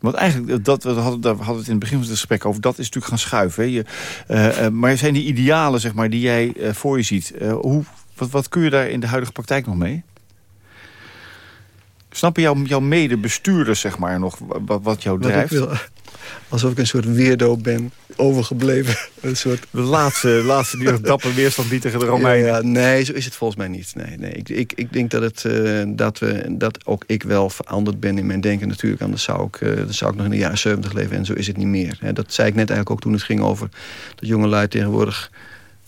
Want eigenlijk, dat, we hadden, daar hadden we het in het begin van het gesprek over... dat is natuurlijk gaan schuiven. Hè? Je, eh, eh, maar zijn die idealen zeg maar, die jij eh, voor je ziet... eh, hoe, wat, wat kun je daar in de huidige praktijk nog mee? Snappen jouw, jouw medebestuurders zeg maar, nog wat, wat jou Wat ik drijft? wil. Alsof ik een soort weerdo ben, overgebleven. Een soort... De laatste, laatste die dapper weerstand biedt tegen de Romeinen. Ja, nee, zo is het volgens mij niet. Nee, nee. Ik, ik, ik denk dat, het, eh, dat, we, dat ook ik wel veranderd ben in mijn denken natuurlijk. Anders zou ik, eh, dan zou ik nog in de jaren 70 leven en zo is het niet meer. Hè, dat zei ik net eigenlijk ook toen het ging over dat jonge lui tegenwoordig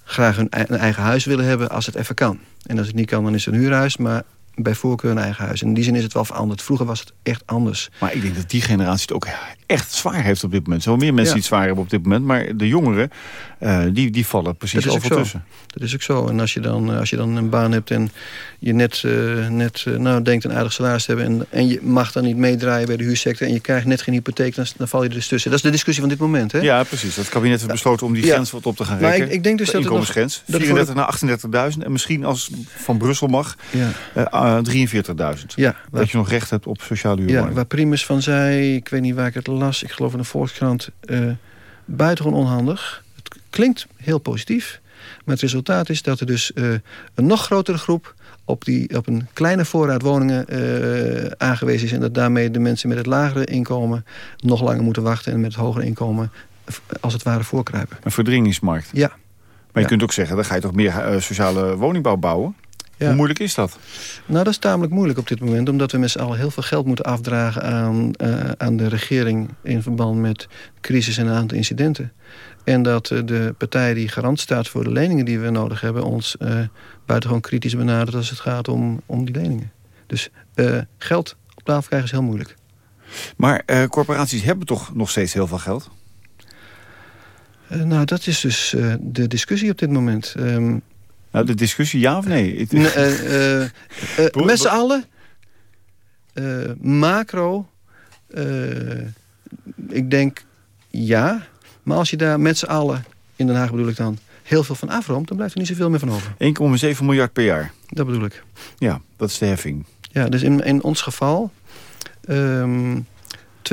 graag hun, eigen huis willen hebben als het even kan. En als het niet kan, dan is het een huurhuis, maar bij voorkeur een eigen huis. En in die zin is het wel veranderd. Vroeger was het echt anders. Maar ik denk dat die generatie het ook echt zwaar heeft op dit moment. Wel meer mensen Ja. die het zwaar hebben op dit moment. Maar de jongeren, eh, die, die vallen precies Dat overal zo. tussen. Dat is ook zo. En als je dan, eh, als je dan een baan hebt en je net, eh, net nou, denkt een aardig salaris te hebben... En, en je mag dan niet meedraaien bij de huursector... en je krijgt net geen hypotheek, dan, dan val je er dus tussen. Dat is de discussie van dit moment. Hè? Ja, precies. Het kabinet heeft besloten om die Ja. grens wat op te gaan Maar rekken. ik- ik denk dus de dat inkomensgrens. dat 34 naar 38.000. En misschien als van Brussel mag, Ja, eh, ah, 43.000. ja, waar, Dat je nog recht hebt op sociale ja, huurwoning. waar Primus van zei, ik weet niet waar ik het las... ik geloof in de Volkskrant, eh buitengewoon onhandig. Het klinkt heel positief... maar het resultaat is dat er dus eh, een nog grotere groep... Op, die, op een kleine voorraad woningen eh, aangewezen is... en dat daarmee de mensen met het lagere inkomen... nog langer moeten wachten en met het hogere inkomen... eh, als het ware voorkruipen. Een verdringingsmarkt. Ja, Maar je Ja. kunt ook zeggen, dan ga je toch meer eh, sociale woningbouw bouwen? Ja. Hoe moeilijk is dat? Nou, dat is tamelijk moeilijk op dit moment... omdat we met z'n allen heel veel geld moeten afdragen aan, eh, aan de regering... in verband met crisis en een aantal incidenten. En dat eh, de partij die garant staat voor de leningen die we nodig hebben... ons eh buitengewoon kritisch benadert als het gaat om, om die leningen. Dus geld op tafel krijgen is heel moeilijk. Maar corporaties hebben toch nog steeds heel veel geld? Nou, dat is dus de discussie op dit moment. Ehm, Nou, de discussie ja of nee? Eh, eh, eh, met z'n allen, macro, ik denk ja. Maar als je daar met z'n allen, in Den Haag bedoel ik dan, heel veel van afroomt... dan blijft er niet zoveel meer van over. 1,7 miljard per jaar. Dat bedoel ik. Ja, dat is de heffing. Ja, dus in, in ons geval ehm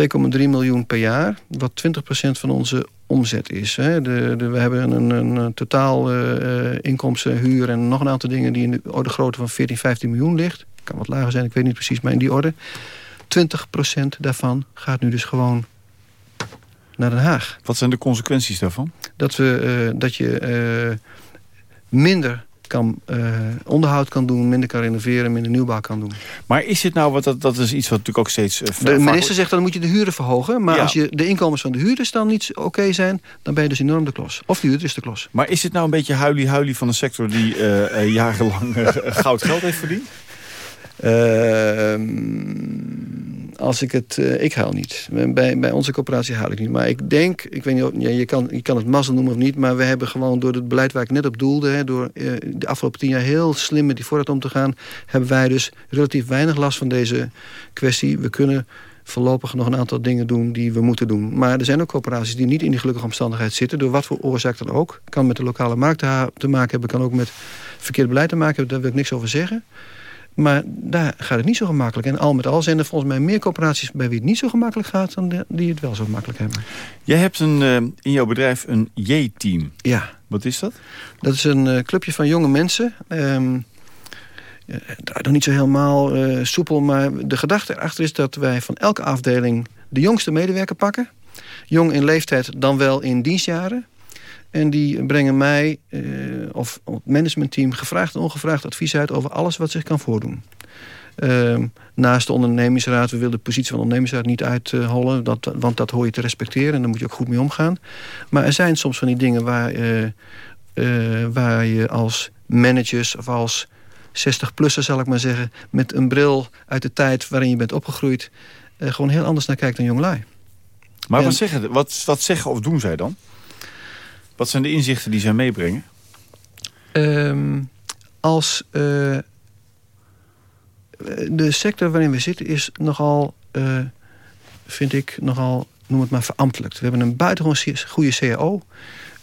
2,3 miljoen per jaar... wat 20% van onze omzet is. Hè. De, de, we hebben een, een, totaal eh, eh, inkomsten, huur en nog een aantal dingen... die in de orde grootte van 14, 15 miljoen ligt. Kan wat lager zijn, ik weet niet precies, maar in die orde. 20% daarvan gaat nu dus gewoon naar Den Haag. Wat zijn de consequenties daarvan? Dat, we, eh, dat je minder kan, eh, onderhoud kan doen, minder kan renoveren... minder nieuwbouw kan doen. Maar is dit nou, wat dat, dat is iets wat natuurlijk ook steeds... eh, De minister zegt dan moet je de huren verhogen. Maar Ja. als je de inkomens van de huurders dan niet oké zijn... dan ben je dus enorm de klos. Of de huurder is de klos. Maar is dit nou een beetje huilie-huilie van een sector die eh, jarenlang goud geld heeft verdiend? Ehm, als ik het... Uh, ik haal niet. Bij, bij onze coöperatie haal ik niet. Maar ik denk, ik weet niet, ja, je, kan, je kan het mazzel noemen of niet... maar we hebben gewoon door het beleid waar ik net op doelde... Hè, door uh, de afgelopen tien jaar heel slim met die voorraad om te gaan... hebben wij dus relatief weinig last van deze kwestie. We kunnen voorlopig nog een aantal dingen doen die we moeten doen. Maar er zijn ook coöperaties die niet in die gelukkige omstandigheid zitten... door wat voor oorzaak dan ook. Kan met de lokale markt te maken hebben... kan ook met verkeerd beleid te maken hebben. Daar wil ik niks over zeggen. Maar daar gaat het niet zo gemakkelijk. En al met al zijn er volgens mij meer coöperaties... bij wie het niet zo gemakkelijk gaat... dan die het wel zo makkelijk hebben. Jij hebt een, uh, in jouw bedrijf een J-team. Ja. Wat is dat? Dat is een uh, clubje van jonge mensen... Um, uh, nog niet zo helemaal soepel, maar de gedachte erachter is dat wij van elke afdeling de jongste medewerker pakken. Jong in leeftijd, dan wel in dienstjaren. En die brengen mij uh, of het managementteam gevraagd en ongevraagd advies uit over alles wat zich kan voordoen. Uh, naast de ondernemingsraad, we willen de positie van de ondernemingsraad niet uithollen, dat, want dat hoor je te respecteren en daar moet je ook goed mee omgaan. Maar er zijn soms van die dingen waar, uh, waar je als managers of als 60-plusser zal ik maar zeggen, met een bril uit de tijd waarin je bent opgegroeid, gewoon heel anders naar kijkt dan jonglui. Maar en, wat, zeggen, wat, wat zeggen of doen zij dan? Wat zijn de inzichten die zij meebrengen? Um, als uh, de sector waarin we zitten is nogal, uh, vind ik, nogal, noem het maar, verambtelijkt. We hebben een buitengewoon goede CAO.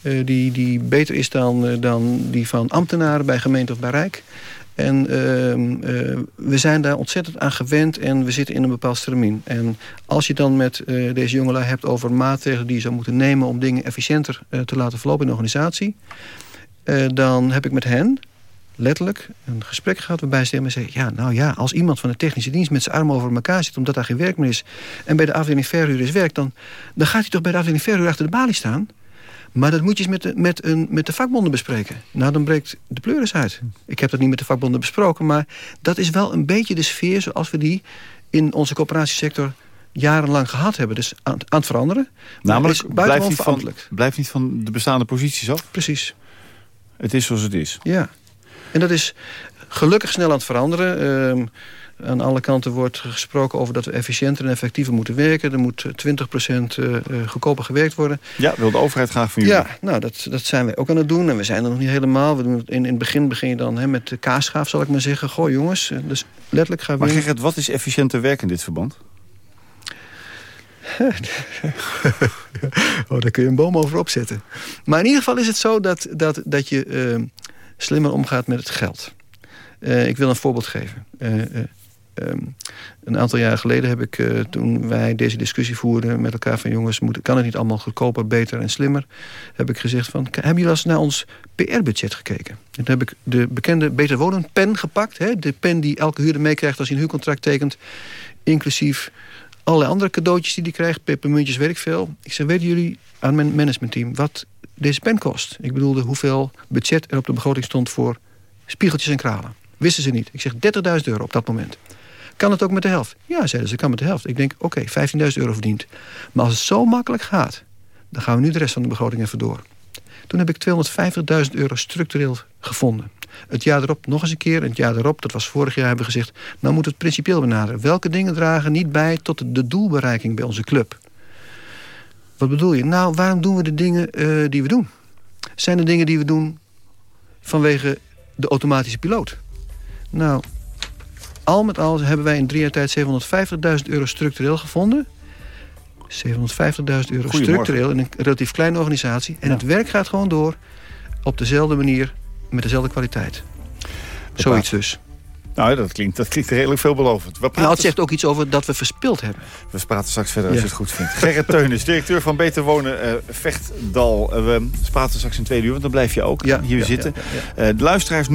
Uh, die, die beter is dan, dan die van ambtenaren bij gemeente of bij Rijk. En uh, uh, we zijn daar ontzettend aan gewend en we zitten in een bepaald stramien. En als je dan met uh, deze jongelui hebt over maatregelen die je zou moeten nemen... om dingen efficiënter te laten verlopen in de organisatie... dan heb ik met hen letterlijk een gesprek gehad waarbij ze me zeggen... ja, nou ja, als iemand van de technische dienst met zijn armen over elkaar zit... omdat daar geen werk meer is en bij de afdeling verhuur is werk... Dan, dan gaat hij toch bij de afdeling verhuur achter de balie staan... Maar dat moet je eens met de, met, een, met de vakbonden bespreken. Nou, dan breekt de pleuris uit. Ik heb dat niet met de vakbonden besproken... maar dat is wel een beetje de sfeer zoals we die in onze coöperatiesector jarenlang gehad hebben. Dus aan, aan het veranderen. Namelijk, blijft niet, van, blijft niet van de bestaande posities af? Precies. Het is zoals het is? Ja. En dat is gelukkig snel aan het veranderen. Uh, aan alle kanten wordt gesproken over dat we efficiënter en effectiever moeten werken. Er moet 20% goedkoper gewerkt worden. Ja, wil de overheid graag van jullie. Ja, nou, dat, dat zijn we ook aan het doen. En we zijn er nog niet helemaal. We doen het in, in het begin begin je dan hè, met de kaasschaaf, zal ik maar zeggen. Goh, jongens, dus letterlijk gaan we... Maar Gerrit, wat is efficiënter werk in dit verband? oh, daar kun je een boom over opzetten. Maar in ieder geval is het zo dat, dat, dat je uh, slimmer omgaat met het geld. Uh, ik wil een voorbeeld geven. Uh, Um, een aantal jaren geleden heb ik, uh, toen wij deze discussie voerden met elkaar van jongens, kan het niet allemaal goedkoper, beter en slimmer, heb ik gezegd van, hebben jullie eens naar ons PR-budget gekeken? En toen heb ik de bekende Beter Wonen pen gepakt, hè, de pen die elke huurder meekrijgt als hij een huurcontract tekent, inclusief allerlei andere cadeautjes die hij krijgt, pepermuntjes, weet ik veel. Ik zei, weten jullie aan mijn managementteam wat deze pen kost? Ik bedoelde hoeveel budget er op de begroting stond voor spiegeltjes en kralen. Wisten ze niet. Ik zeg 30.000 euro op dat moment. Kan het ook met de helft? Ja, zeiden ze, kan met de helft. Ik denk, oké, okay, 15.000 euro verdiend. Maar als het zo makkelijk gaat, dan gaan we nu de rest van de begroting even door. Toen heb ik 250.000 euro structureel gevonden. Het jaar erop nog eens een keer. En het jaar erop, dat was vorig jaar, hebben we gezegd... nou moet het principieel benaderen. Welke dingen dragen niet bij tot de doelbereiking bij onze club? Wat bedoel je? Nou, waarom doen we de dingen uh, die we doen? Zijn er dingen die we doen vanwege de automatische piloot? Nou, al met al hebben wij in drie jaar tijd 750.000 euro structureel gevonden. 750.000 euro structureel in een relatief kleine organisatie. En ja. het werk gaat gewoon door op dezelfde manier, met dezelfde kwaliteit. Zoiets dus. Nou, dat klinkt, dat klinkt redelijk veelbelovend. We nou, het zegt ook iets over dat we verspild hebben. We praten straks verder als ja. je het goed vindt. Gerrit Teunis, directeur van Beter Wonen uh, Vechtdal. Uh, we praten straks in tweede uur, want dan blijf je ook ja, hier ja, zitten. Uh, de luisteraars 0800-1121.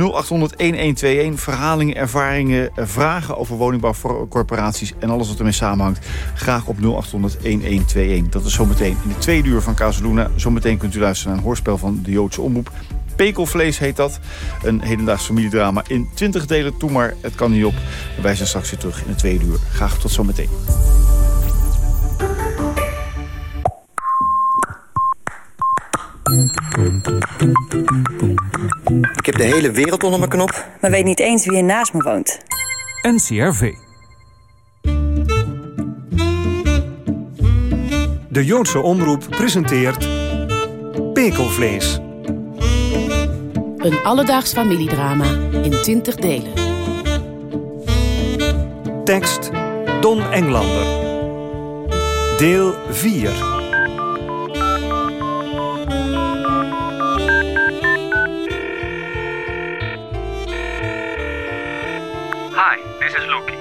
Verhalingen, ervaringen, vragen over woningbouwcorporaties... en alles wat ermee samenhangt. Graag op 0800-1121. Dat is zometeen in de tweede uur van Casaluna. Zometeen kunt u luisteren naar een hoorspel van de Joodse Omroep. Pekelvlees heet dat. Een hedendaags familiedrama in 20 delen. Toe maar, het kan niet op. Wij zijn straks weer terug in de tweede uur. Graag tot zometeen. Ik heb de hele wereld onder mijn knop. Maar weet niet eens wie er naast me woont. NCRV. De Joodse Omroep presenteert Pekelvlees. Een alledaags familiedrama in 20 delen. Tekst Don Englander. Deel 4. Hi, this is Loki.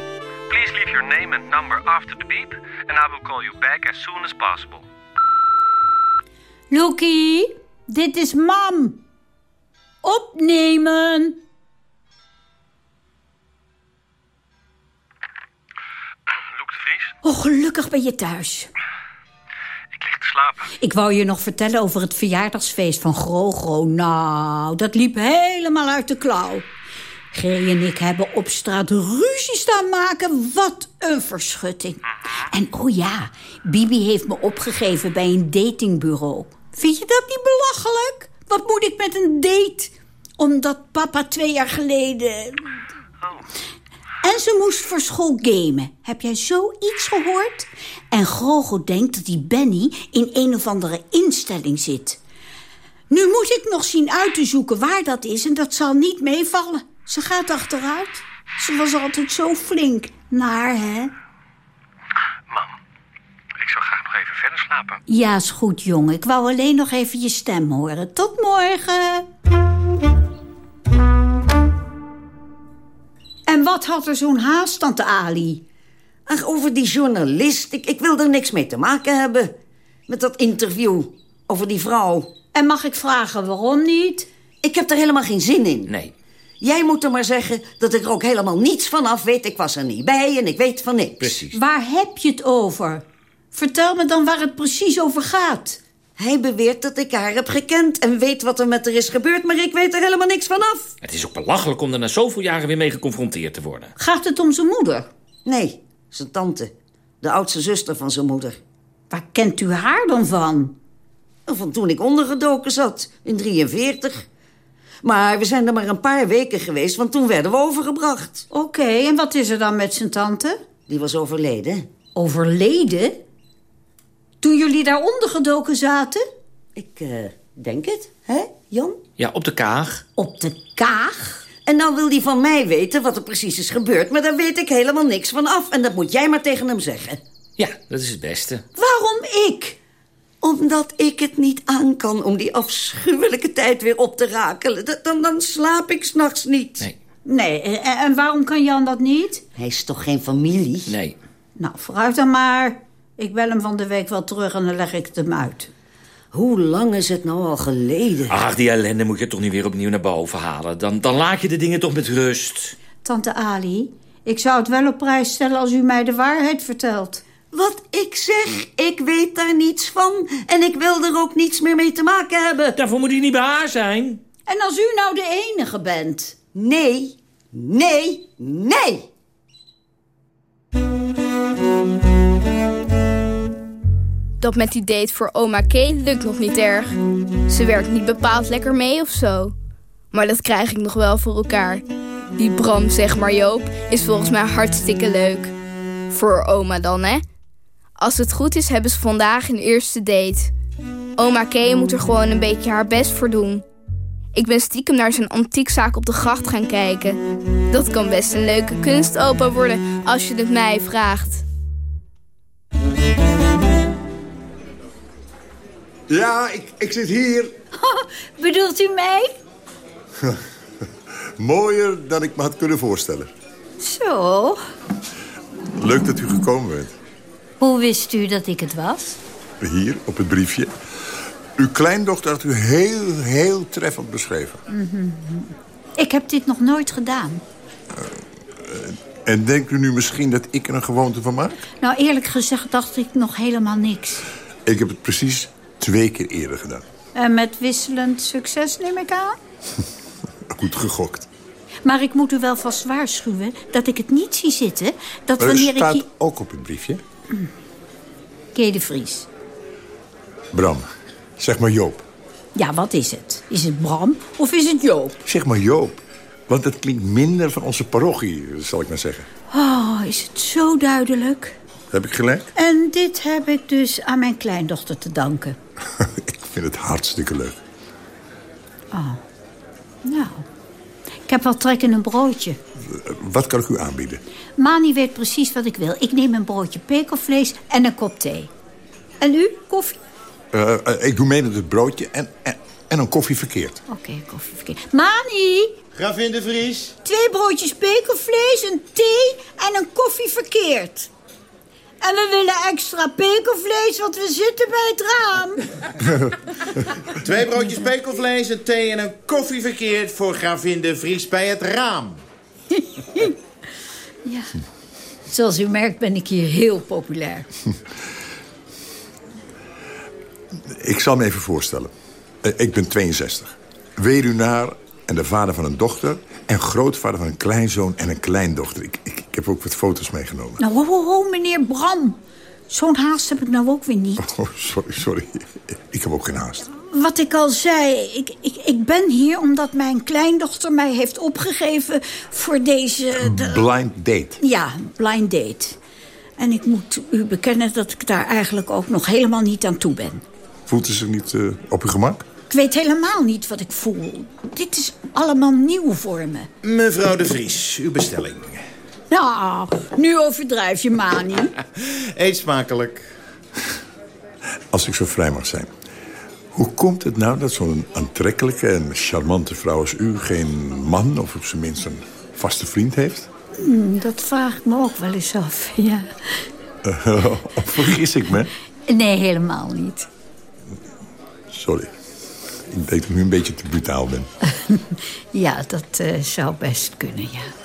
Please leave your name and number after the beep, and I will call you back as soon as possible. Loekie, dit is mam. Opnemen. Loek de Vries, Oh, gelukkig ben je thuis. ik lig te slapen. Ik wou je nog vertellen over het verjaardagsfeest van Grogro. Nou, dat liep helemaal uit de klauw. G en ik hebben op straat ruzie staan maken. Wat een verschutting. En oh ja, Bibi heeft me opgegeven bij een datingbureau. Vind je dat niet belachelijk? Wat moet ik met een date? Omdat papa twee jaar geleden... En ze moest voor school gamen. Heb jij zoiets gehoord? En Grogo denkt dat die Benny in een of andere instelling zit. Nu moet ik nog zien uit te zoeken waar dat is... en dat zal niet meevallen. Ze gaat achteruit. Ze was altijd zo flink. Naar, hè? Mam, ik zou graag nog even verder slapen. Ja, is goed, jongen. Ik wou alleen nog even je stem horen. Tot morgen. En wat had er zo'n haast, tante Ali? Ach, over die journalist. Ik, ik wil er niks mee te maken hebben. Met dat interview over die vrouw. En mag ik vragen waarom niet? Ik heb er helemaal geen zin in. Nee. Jij moet er maar zeggen dat ik er ook helemaal niets van af weet. Ik was er niet bij en ik weet van niks. Precies. Waar heb je het over? Vertel me dan waar het precies over gaat. Hij beweert dat ik haar heb gekend en weet wat er met haar is gebeurd... maar ik weet er helemaal niks van af. Het is ook belachelijk om er na zoveel jaren weer mee geconfronteerd te worden. Gaat het om zijn moeder? Nee, zijn tante. De oudste zuster van zijn moeder. Waar kent u haar dan van? Van toen ik ondergedoken zat, in 43. Maar we zijn er maar een paar weken geweest, want toen werden we overgebracht. Oké, en wat is er dan met zijn tante? Die was overleden. Overleden? Toen jullie daar ondergedoken zaten? Ik eh, denk het, hè, Jan? Ja, op de kaag. Op de kaag? En nou wil hij van mij weten wat er precies is gebeurd... maar daar weet ik helemaal niks van af. En dat moet jij maar tegen hem zeggen. Ja, dat is het beste. Waarom ik? Omdat ik het niet aan kan om die afschuwelijke tijd weer op te rakelen. Dan, dan slaap ik s'nachts niet. Nee, Nee, en, en waarom kan Jan dat niet? Hij is toch geen familie? nee. Nou, vooruit dan maar. Ik bel hem van de week wel terug en dan leg ik het hem uit. Hoe lang is het nou al geleden? Ach, die ellende moet je toch niet weer opnieuw naar boven halen. Dan, dan laat je de dingen toch met rust. Tante Ali, ik zou het wel op prijs stellen als u mij de waarheid vertelt. Wat ik zeg, ik weet daar niets van. En ik wil er ook niets meer mee te maken hebben. Daarvoor moet hij niet bij haar zijn. En als u nou de enige bent? Nee, nee, nee. Dat met die date voor oma Kate lukt nog niet erg. Ze werkt niet bepaald lekker mee of zo. Maar dat krijg ik nog wel voor elkaar. Die Bram, zeg maar Joop, is volgens mij hartstikke leuk. Voor oma dan, hè? Als het goed is, hebben ze vandaag een eerste date. Oma Kay moet er gewoon een beetje haar best voor doen. Ik ben stiekem naar zijn antiekzaak op de gracht gaan kijken. Dat kan best een leuke kunstopa worden als je het mij vraagt. Ja, ik, ik zit hier. Bedoelt u mij? Mooier dan ik me had kunnen voorstellen. Zo. Leuk dat u gekomen bent. Hoe wist u dat ik het was? Hier, op het briefje. Uw kleindochter had u heel, heel treffend beschreven. Ik heb dit nog nooit gedaan. En denkt u nu misschien dat ik er een gewoonte van maak? Nou, eerlijk gezegd dacht ik nog helemaal niks. Ik heb het precies twee keer eerder gedaan. En met wisselend succes neem ik aan. Goed gegokt. Maar ik moet u wel vast waarschuwen dat ik het niet zie zitten... dat Er wanneer ik staat ook op het briefje. Kees de Vries. Bram, zeg maar Joop. Ja, wat is het? Is het Bram of is het Joop? Zeg maar Joop. Want het klinkt minder van onze parochie, zal ik maar zeggen. Oh, is het zo duidelijk. Heb ik gelijk? En dit heb ik dus aan mijn kleindochter te danken. ik vind het hartstikke leuk. Oh, nou. Ik heb wel trek in een broodje. Wat kan ik u aanbieden? Mani weet precies wat ik wil. Ik neem een broodje pekelvlees en een kop thee. En u, koffie? Uh, uh, ik doe mee met het broodje en, en, en een koffie verkeerd. Oké, okay, koffie verkeerd. Mani! Gravin de Vries. Twee broodjes pekelvlees, een thee en een koffie verkeerd. En we willen extra pekelvlees, want we zitten bij het raam. Twee broodjes pekelvlees, een thee en een koffie verkeerd... voor gravin de Vries bij het raam. ja, zoals u merkt ben ik hier heel populair. Ik zal me even voorstellen. Ik ben 62. Weduwnaar en de vader van een dochter... en grootvader van een kleinzoon en een kleindochter. Ik, ik, ik heb ook wat foto's meegenomen. Nou, ho, ho, ho meneer Bram. Zo'n haast heb ik nou ook weer niet. Oh, sorry, sorry. Ik heb ook geen haast. Wat ik al zei, ik, ik, ik ben hier omdat mijn kleindochter mij heeft opgegeven voor deze... De... Blind date. Ja, blind date. En ik moet u bekennen dat ik daar eigenlijk ook nog helemaal niet aan toe ben. Voelt u zich niet uh, op uw gemak? Ik weet helemaal niet wat ik voel. Dit is allemaal nieuw voor me. Mevrouw de Vries, uw bestelling. Nou, nu overdrijf je, Mani. Eet smakelijk. Als ik zo vrij mag zijn. Hoe komt het nou dat zo'n aantrekkelijke en charmante vrouw als u... geen man of op zijn minst een vaste vriend heeft? Hmm, dat vraag ik me ook wel eens af, ja. Uh, vergis ik me? Nee, helemaal niet. Sorry. Ik denk dat ik nu een beetje te brutaal ben. ja, dat uh, zou best kunnen, ja.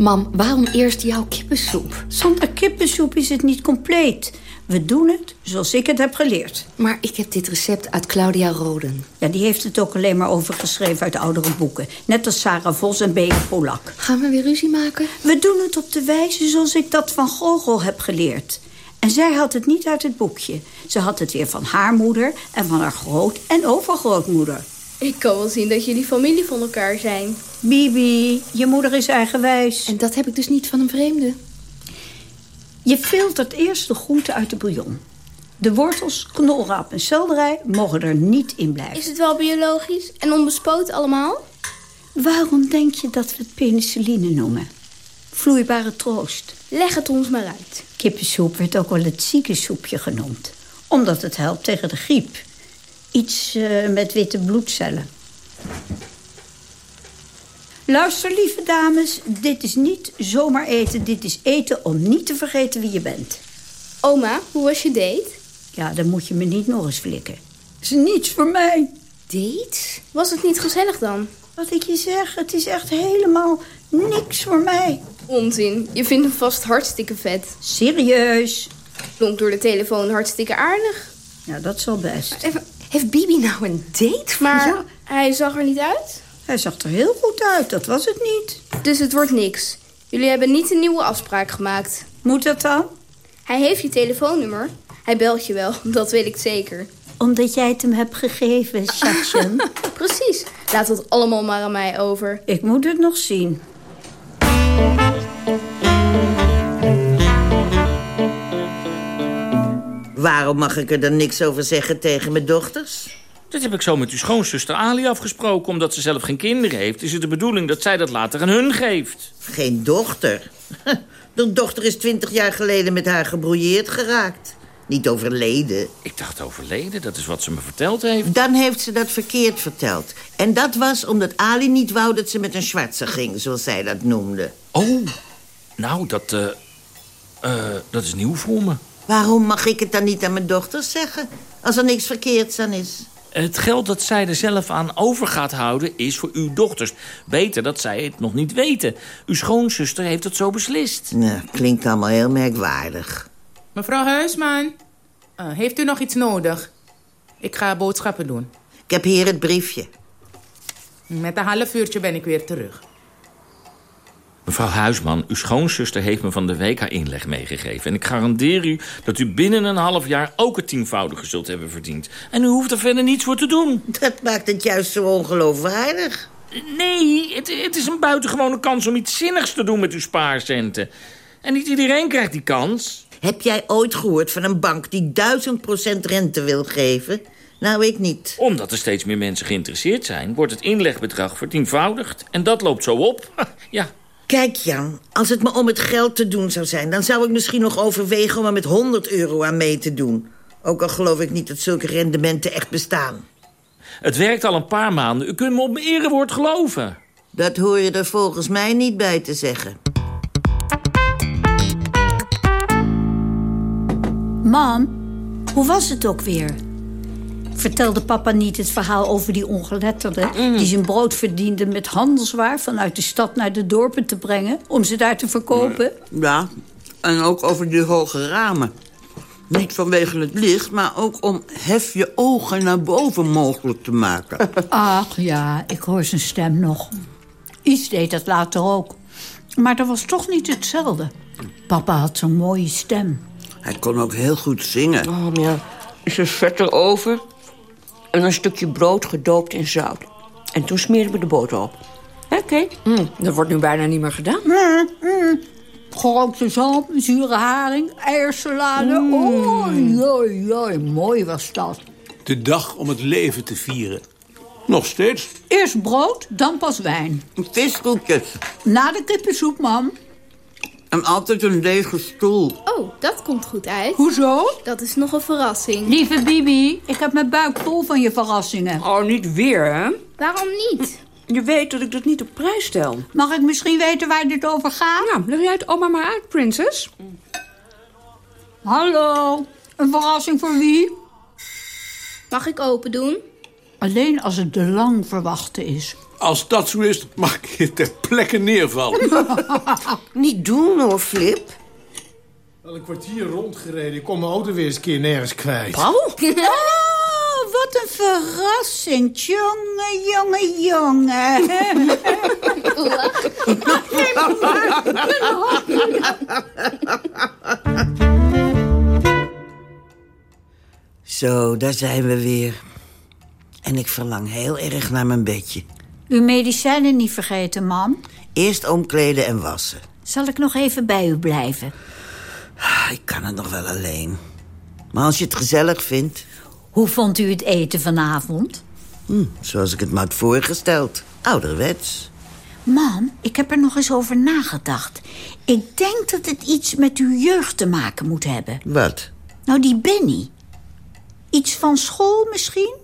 Mam, waarom eerst jouw kippensoep? Zonder kippensoep is het niet compleet. We doen het zoals ik het heb geleerd. Maar ik heb dit recept uit Claudia Roden. Ja, die heeft het ook alleen maar overgeschreven uit oudere boeken. Net als Sarah Vos en Bea Polak. Gaan we weer ruzie maken? We doen het op de wijze zoals ik dat van Gogol heb geleerd. En zij had het niet uit het boekje. Ze had het weer van haar moeder en van haar groot- en overgrootmoeder. Ik kan wel zien dat jullie familie van elkaar zijn. Bibi, je moeder is eigenwijs. En dat heb ik dus niet van een vreemde. Je filtert eerst de groenten uit de bouillon. De wortels, knolraap en selderij mogen er niet in blijven. Is het wel biologisch en onbespoten allemaal? Waarom denk je dat we het penicilline noemen? Vloeibare troost. Leg het ons maar uit. Kippensoep werd ook wel het ziekensoepje genoemd. Omdat het helpt tegen de griep. Iets uh, met witte bloedcellen. Luister, lieve dames. Dit is niet zomaar eten. Dit is eten om niet te vergeten wie je bent. Oma, hoe was je date? Ja, dan moet je me niet nog eens flikken. is niets voor mij. Date? Was het niet gezellig dan? Wat ik je zeg, het is echt helemaal niks voor mij. Onzin, je vindt hem vast hartstikke vet. Serieus? Klonk door de telefoon hartstikke aardig. Ja, dat zal best. Even, heeft Bibi nou een date? Maar ja. hij zag er niet uit? Hij zag er heel goed uit, dat was het niet. Dus het wordt niks. Jullie hebben niet een nieuwe afspraak gemaakt. Moet dat dan? Hij heeft je telefoonnummer. Hij belt je wel, dat weet ik zeker. Omdat jij het hem hebt gegeven, schatje. Precies. Laat het allemaal maar aan mij over. Ik moet het nog zien. Waarom mag ik er dan niks over zeggen tegen mijn dochters? Dat heb ik zo met uw schoonzuster Ali afgesproken. Omdat ze zelf geen kinderen heeft, is het de bedoeling dat zij dat later aan hun geeft. Geen dochter? De dochter is twintig jaar geleden met haar gebrouilleerd geraakt. Niet overleden. Ik dacht overleden, dat is wat ze me verteld heeft. Dan heeft ze dat verkeerd verteld. En dat was omdat Ali niet wou dat ze met een Schwarzer ging, zoals zij dat noemde. Oh, nou, dat, uh, uh, dat is nieuw voor me. Waarom mag ik het dan niet aan mijn dochters zeggen? Als er niks verkeerds aan is. Het geld dat zij er zelf aan over gaat houden is voor uw dochters. Beter dat zij het nog niet weten. Uw schoonzuster heeft het zo beslist. Nou, klinkt allemaal heel merkwaardig. Mevrouw Huisman, uh, heeft u nog iets nodig? Ik ga boodschappen doen. Ik heb hier het briefje. Met een half uurtje ben ik weer terug. Mevrouw Huisman, uw schoonzuster heeft me van de week haar inleg meegegeven. En ik garandeer u dat u binnen een half jaar ook het tienvoudige zult hebben verdiend. En u hoeft er verder niets voor te doen. Dat maakt het juist zo ongeloofwaardig. Nee, het, het is een buitengewone kans om iets zinnigs te doen met uw spaarcenten. En niet iedereen krijgt die kans. Heb jij ooit gehoord van een bank die duizend procent rente wil geven? Nou, ik niet. Omdat er steeds meer mensen geïnteresseerd zijn... wordt het inlegbedrag vertienvoudigd. En dat loopt zo op. ja. Kijk, Jan, als het me om het geld te doen zou zijn... dan zou ik misschien nog overwegen om er met 100 euro aan mee te doen. Ook al geloof ik niet dat zulke rendementen echt bestaan. Het werkt al een paar maanden. U kunt me op mijn erewoord geloven. Dat hoor je er volgens mij niet bij te zeggen. Mam, hoe was het ook weer? Vertelde papa niet het verhaal over die ongeletterde... die zijn brood verdiende met handelswaar... vanuit de stad naar de dorpen te brengen... om ze daar te verkopen? Ja, en ook over die hoge ramen. Niet vanwege het licht, maar ook om hef je ogen naar boven mogelijk te maken. Ach ja, ik hoor zijn stem nog. Iets deed dat later ook. Maar dat was toch niet hetzelfde. Papa had zo'n mooie stem. Hij kon ook heel goed zingen. Oh, ja. Is er vet erover en een stukje brood gedoopt in zout. En toen smeren we de boter op. Oké. Mm, dat wordt nu bijna niet meer gedaan. Mm, mm. Gerookte zalm, zure haring, eiersalade. Mm. Oh, joi, joi, mooi was dat. De dag om het leven te vieren. Nog steeds. Eerst brood, dan pas wijn. Viskoekjes. Na de kippensoep, mam. En altijd een lege stoel. Oh, dat komt goed uit. Hoezo? Dat is nog een verrassing. Lieve Bibi, ik heb mijn buik vol van je verrassingen. Oh, niet weer, hè? Waarom niet? Je weet dat ik dat niet op prijs stel. Mag ik misschien weten waar dit over gaat? Nou, leg jij het oma maar uit, prinses. Hallo, een verrassing voor wie? Mag ik open doen? Alleen als het de lang verwachte is. Als dat zo is, mag ik je ter plekke neervallen. Niet doen hoor, Flip. Al een kwartier rondgereden. Ik kom mijn auto weer eens een keer nergens kwijt. Paul? Oh, wat een verrassing. Jongen, jongen, jongen. Zo, daar zijn we weer. En ik verlang heel erg naar mijn bedje. Uw medicijnen niet vergeten, mam. Eerst omkleden en wassen. Zal ik nog even bij u blijven? Ik kan het nog wel alleen. Maar als je het gezellig vindt... Hoe vond u het eten vanavond? Hm, zoals ik het me had voorgesteld. Ouderwets. Mam, ik heb er nog eens over nagedacht. Ik denk dat het iets met uw jeugd te maken moet hebben. Wat? Nou, die Benny. Iets van school misschien?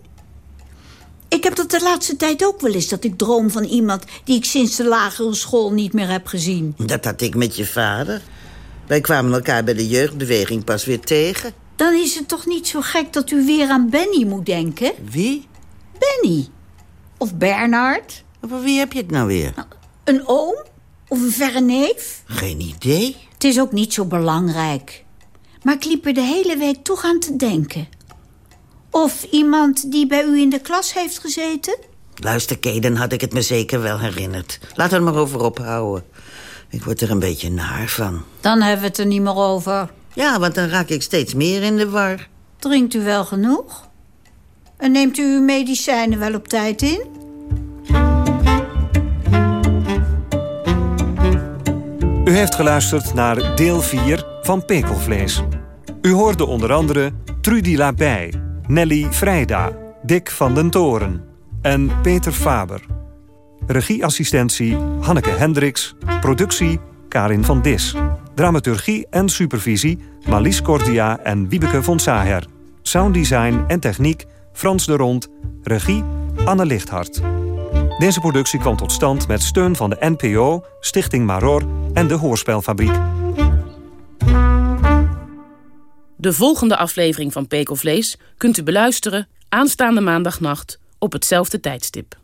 Ik heb dat de laatste tijd ook wel eens, dat ik droom van iemand... die ik sinds de lagere school niet meer heb gezien. Dat had ik met je vader. Wij kwamen elkaar bij de jeugdbeweging pas weer tegen. Dan is het toch niet zo gek dat u weer aan Benny moet denken? Wie? Benny. Of Bernard. Over wie heb je het nou weer? Een oom? Of een verre neef? Geen idee. Het is ook niet zo belangrijk. Maar ik liep er de hele week toch aan te denken. Of iemand die bij u in de klas heeft gezeten? Luister, Kay, dan had ik het me zeker wel herinnerd. Laat er maar over ophouden. Ik word er een beetje naar van. Dan hebben we het er niet meer over. Ja, want dan raak ik steeds meer in de war. Drinkt u wel genoeg? En neemt u uw medicijnen wel op tijd in? U heeft geluisterd naar deel 4 van Pekelvlees. U hoorde onder andere Trudy Labij, Nelly Vrijda, Dick van den Toren en Peter Faber. Regieassistentie Hanneke Hendricks, productie Karin van Dis. Dramaturgie en supervisie Marlies Cordia en Wiebeke von Saher. Sounddesign en techniek Frans de Rond. Regie Anne Lichthart. Deze productie kwam tot stand met steun van de NPO, Stichting Maror en de Hoorspelfabriek. De volgende aflevering van Pekelvlees kunt u beluisteren aanstaande maandagnacht op hetzelfde tijdstip.